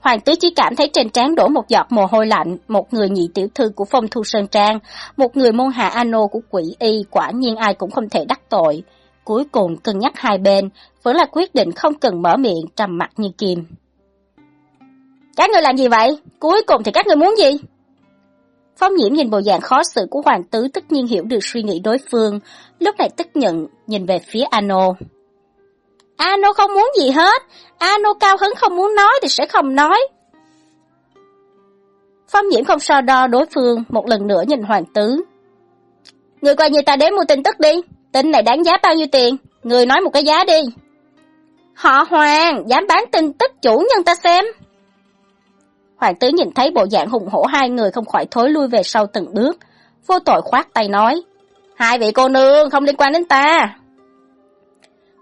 Hoàng tứ chỉ cảm thấy trên trán đổ một giọt mồ hôi lạnh, một người nhị tiểu thư của phong thu sơn trang, một người môn hạ Ano của quỷ y, quả nhiên ai cũng không thể đắc tội. Cuối cùng cân nhắc hai bên, vẫn là quyết định không cần mở miệng trầm mặt như kim. Các người làm gì vậy? Cuối cùng thì các người muốn gì? Phong nhiễm nhìn bộ dạng khó xử của hoàng tứ tất nhiên hiểu được suy nghĩ đối phương, lúc này tức giận nhìn về phía Ano. Ano không muốn gì hết, Ano cao hứng không muốn nói thì sẽ không nói. Phong nhiễm không so đo đối phương, một lần nữa nhìn hoàng tứ. Người coi như ta đến mua tin tức đi, tin này đáng giá bao nhiêu tiền, người nói một cái giá đi. Họ Hoàng, dám bán tin tức chủ nhân ta xem. Hoàng tứ nhìn thấy bộ dạng hùng hổ hai người không khỏi thối lui về sau từng bước, vô tội khoát tay nói. Hai vị cô nương không liên quan đến ta.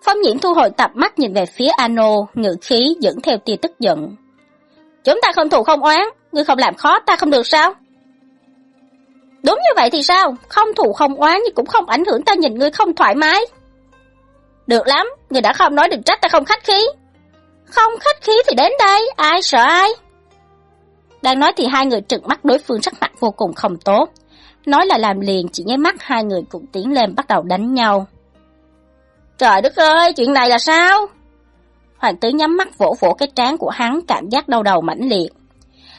Phong nhiễm thu hồi tập mắt nhìn về phía Ano, ngự khí dẫn theo tia tức giận. Chúng ta không thù không oán, ngươi không làm khó ta không được sao? Đúng như vậy thì sao? Không thù không oán nhưng cũng không ảnh hưởng ta nhìn ngươi không thoải mái. Được lắm, người đã không nói được trách ta không khách khí. Không khách khí thì đến đây, ai sợ ai? Đang nói thì hai người trừng mắt đối phương sắc mặt vô cùng không tốt. Nói là làm liền, chỉ nháy mắt hai người cũng tiến lên bắt đầu đánh nhau. Trời đất ơi, chuyện này là sao? Hoàng tử nhắm mắt vỗ vỗ cái trán của hắn cảm giác đau đầu mãnh liệt.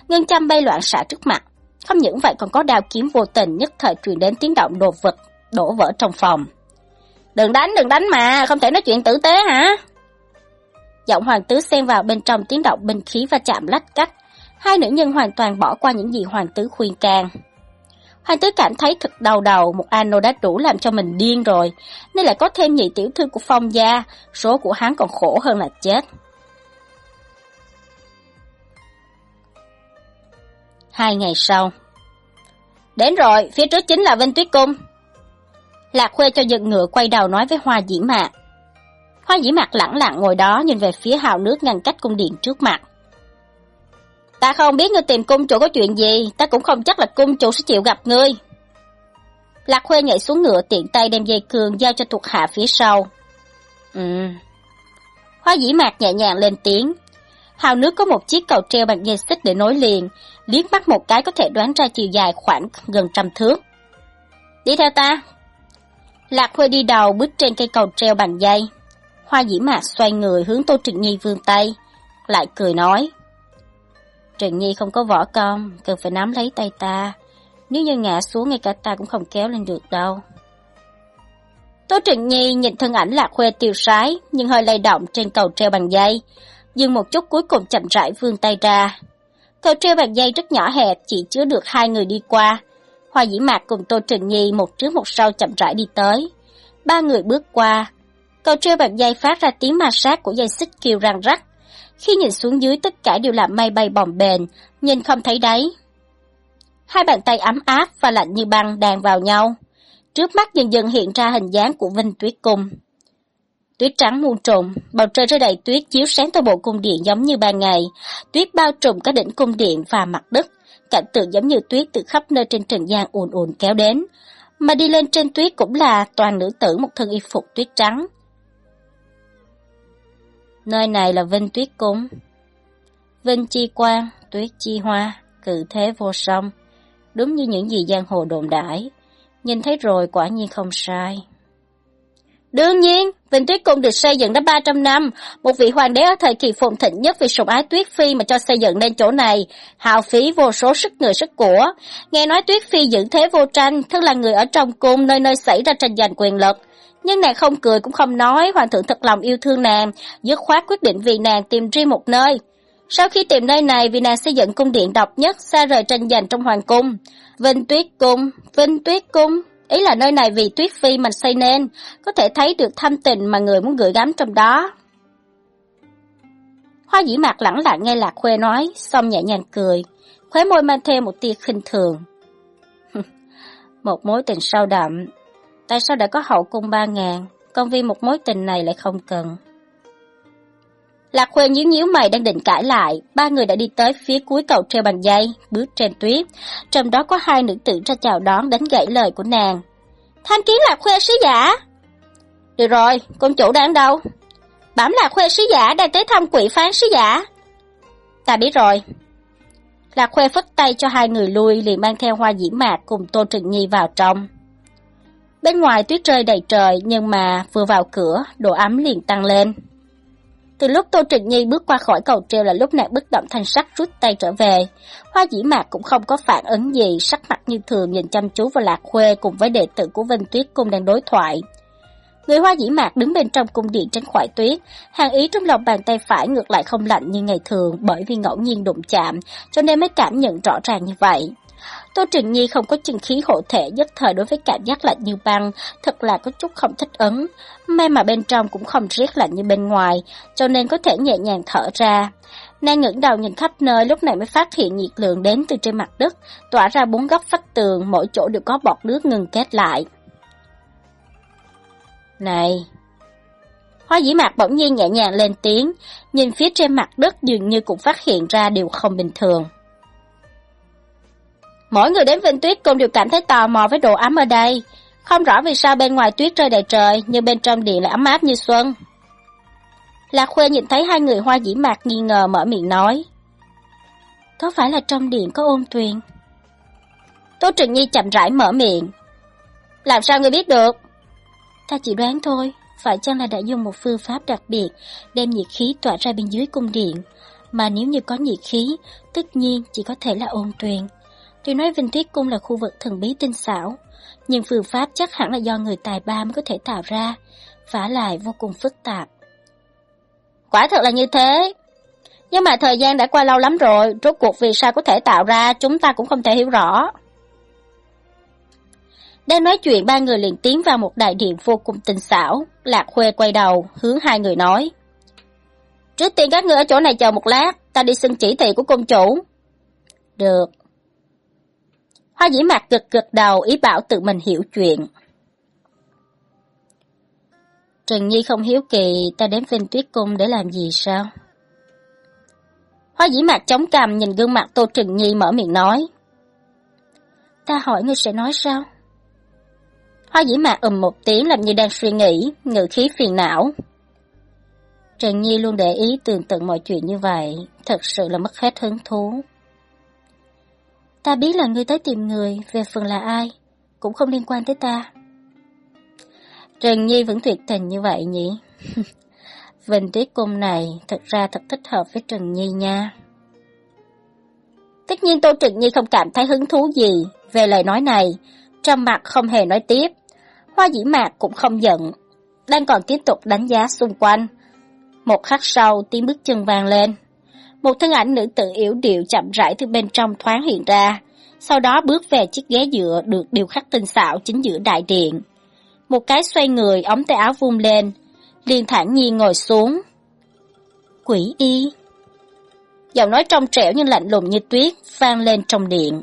Ngân chăm bay loạn xạ trước mặt. Không những vậy còn có đao kiếm vô tình nhất thời truyền đến tiếng động đồ vật, đổ vỡ trong phòng. Đừng đánh, đừng đánh mà, không thể nói chuyện tử tế hả? Giọng hoàng tứ xen vào bên trong tiếng động binh khí và chạm lách cách. Hai nữ nhân hoàn toàn bỏ qua những gì hoàng tứ khuyên can. Hoàng tứ cảm thấy thật đau đầu, một ano đã đủ làm cho mình điên rồi, nên lại có thêm nhị tiểu thư của phong gia, số của hắn còn khổ hơn là chết. Hai ngày sau Đến rồi, phía trước chính là Vinh Tuyết Cung. Lạc Khuê cho giật ngựa quay đầu nói với Hoa Dĩ Mạc. Hoa Dĩ Mạc lẳng lặng ngồi đó nhìn về phía hào nước ngăn cách cung điện trước mặt. Ta không biết ngươi tìm cung chủ có chuyện gì, ta cũng không chắc là cung chủ sẽ chịu gặp ngươi. Lạc Khuê nhảy xuống ngựa tiện tay đem dây cường giao cho thuộc hạ phía sau. Ừ. Hoa dĩ mạc nhẹ nhàng lên tiếng. Hào nước có một chiếc cầu treo bằng dây xích để nối liền, liếc mắt một cái có thể đoán ra chiều dài khoảng gần trăm thước. Đi theo ta. Lạc Khuê đi đầu bước trên cây cầu treo bằng dây. Hoa dĩ mạc xoay người hướng Tô Trịnh Nhi vươn tay, lại cười nói. Trịnh Nhi không có võ công, cần phải nắm lấy tay ta. Nếu như ngã xuống ngay cả ta cũng không kéo lên được đâu. Tố Trịnh Nhi nhìn thân ảnh lạc khuê tiêu sái, nhưng hơi lay động trên cầu treo bằng dây. Dừng một chút cuối cùng chậm rãi vươn tay ra. Cầu treo bằng dây rất nhỏ hẹp, chỉ chứa được hai người đi qua. Hoa dĩ mạc cùng Tô Trịnh Nhi một trước một sau chậm rãi đi tới. Ba người bước qua. Cầu treo bằng dây phát ra tiếng ma sát của dây xích kêu răng rắc. Khi nhìn xuống dưới tất cả đều là mây bay bồng bềnh, nhìn không thấy đáy. Hai bàn tay ấm áp và lạnh như băng đàn vào nhau. Trước mắt dần dần hiện ra hình dáng của Vinh Tuyết Cung. Tuyết trắng muôn trùng, bầu trời rơi đầy tuyết chiếu sáng toàn bộ cung điện giống như ban ngày. Tuyết bao trùm các đỉnh cung điện và mặt đất. Cảnh tượng giống như tuyết từ khắp nơi trên trần gian ùn ùn kéo đến. Mà đi lên trên tuyết cũng là toàn nữ tử một thân y phục tuyết trắng. Nơi này là Vinh Tuyết Cung. Vinh Chi Quang, Tuyết Chi Hoa, cự thế vô song. Đúng như những gì giang hồ đồn đãi. Nhìn thấy rồi quả nhiên không sai. Đương nhiên, Vinh Tuyết Cung được xây dựng đã 300 năm, một vị hoàng đế ở thời kỳ phồn thịnh nhất vì sủng ái Tuyết Phi mà cho xây dựng nên chỗ này, hào phí vô số sức người sức của. Nghe nói Tuyết Phi dưỡng thế vô tranh, thân là người ở trong cung nơi nơi xảy ra tranh giành quyền lực. Nhưng nàng không cười cũng không nói, hoàng thượng thật lòng yêu thương nàng, dứt khoát quyết định vì nàng tìm riêng một nơi. Sau khi tìm nơi này vì nàng xây dựng cung điện độc nhất xa rời tranh giành trong hoàng cung. Vinh Tuyết Cung, Vinh Tuyết Cung, ý là nơi này vì Tuyết Phi mà xây nên, có thể thấy được thâm tình mà người muốn gửi gắm trong đó. Hoa dĩ mạc lẳng lặng nghe Lạc Khuê nói, xong nhẹ nhàng cười, khóe môi mang theo một tia khinh thường. một mối tình sâu đậm, tại sao đã có hậu cung ba ngàn, còn vì một mối tình này lại không cần. Lạc Khuê nhíu nhíu mày đang định cãi lại, ba người đã đi tới phía cuối cầu treo bằng dây, bước trên tuyết. Trong đó có hai nữ tử ra chào đón đánh gãy lời của nàng. Tham kiến Lạc Khuê sứ giả. Được rồi, công chủ đang đâu? Bẩm Lạc Khuê sứ giả đang tới thăm quỷ phán sứ giả. Ta biết rồi. Lạc Khuê phất tay cho hai người lui liền mang theo hoa dĩ mạc cùng Tô trịnh Nhi vào trong. Bên ngoài tuyết rơi đầy trời nhưng mà vừa vào cửa, độ ấm liền tăng lên. Từ lúc Tô Trịnh Nhi bước qua khỏi cầu treo là lúc nãy bất động thanh sắc rút tay trở về. Hoa dĩ mạc cũng không có phản ứng gì, sắc mặt như thường nhìn chăm chú vào lạc khuê cùng với đệ tử của Vinh Tuyết Cung đang đối thoại. Người hoa dĩ mạc đứng bên trong cung điện tránh khỏi tuyết, hàng ý trong lòng bàn tay phải ngược lại không lạnh như ngày thường bởi vì ngẫu nhiên đụng chạm, cho nên mới cảm nhận rõ ràng như vậy. Tô Trừng Nhi không có chân khí hộ thể nhất thời đối với cảm giác lạnh như băng, thật là có chút không thích ứng. May mà bên trong cũng không rét lạnh như bên ngoài, cho nên có thể nhẹ nhàng thở ra. Nàng ngẩng đầu nhìn khắp nơi lúc này mới phát hiện nhiệt lượng đến từ trên mặt đất, tỏa ra bốn góc vách tường, mỗi chỗ đều có bọt nước ngừng kết lại. Này! Hoa dĩ mạc bỗng nhiên nhẹ nhàng lên tiếng, nhìn phía trên mặt đất dường như cũng phát hiện ra điều không bình thường. Mỗi người đến Vinh Tuyết cũng đều cảm thấy tò mò với độ ấm ở đây. Không rõ vì sao bên ngoài tuyết rơi đầy trời, nhưng bên trong điện lại ấm áp như xuân. Lạc Khuê nhìn thấy hai người hoa dĩ mạc nghi ngờ mở miệng nói. Có phải là trong điện có ôn tuyền? Tô Trừng Nhi chậm rãi mở miệng. Làm sao người biết được? Ta chỉ đoán thôi, phải chăng là đã dùng một phương pháp đặc biệt đem nhiệt khí tỏa ra bên dưới cung điện. Mà nếu như có nhiệt khí, tất nhiên chỉ có thể là ôn tuyền. Tuy nói Vinh thiết Cung là khu vực thần bí tinh xảo, nhưng phương pháp chắc hẳn là do người tài ba mới có thể tạo ra, vả lại vô cùng phức tạp. Quả thật là như thế. Nhưng mà thời gian đã qua lâu lắm rồi, rốt cuộc vì sao có thể tạo ra chúng ta cũng không thể hiểu rõ. Đang nói chuyện ba người liền tiến vào một đại điện vô cùng tinh xảo, Lạc Khuê quay đầu, hướng hai người nói. Trước tiên các người ở chỗ này chờ một lát, ta đi xin chỉ thị của công chủ. Được. Hoa dĩ mạc gật gật đầu ý bảo tự mình hiểu chuyện. Trần Nhi không hiếu kỳ ta đến Vinh Tuyết Cung để làm gì sao? Hoa dĩ mạc chống cằm nhìn gương mặt Tô Trần Nhi mở miệng nói. Ta hỏi ngươi sẽ nói sao? Hoa dĩ mạc ầm một tiếng làm như đang suy nghĩ, ngự khí phiền não. Trần Nhi luôn để ý tường tận mọi chuyện như vậy, thật sự là mất hết hứng thú. Ta biết là ngươi tới tìm người, về phần là ai, cũng không liên quan tới ta. Trần Nhi vẫn tuyệt tình như vậy nhỉ? Vịnh Tuyết cung này thật ra thật thích hợp với Trần Nhi nha. Tất nhiên Tô Trần Nhi không cảm thấy hứng thú gì về lời nói này, trong mặt không hề nói tiếp. Hoa dĩ mạc cũng không giận, đang còn tiếp tục đánh giá xung quanh. Một khắc sau tiếng bước chân vang lên. Một thân ảnh nữ tử yếu điệu chậm rãi từ bên trong thoáng hiện ra, sau đó bước về chiếc ghế dựa được điều khắc tinh xảo chính giữa đại điện. Một cái xoay người, ống tay áo vung lên, liền thản nhiên ngồi xuống. Quỷ y. Giọng nói trong trẻo nhưng lạnh lùng như tuyết, vang lên trong điện.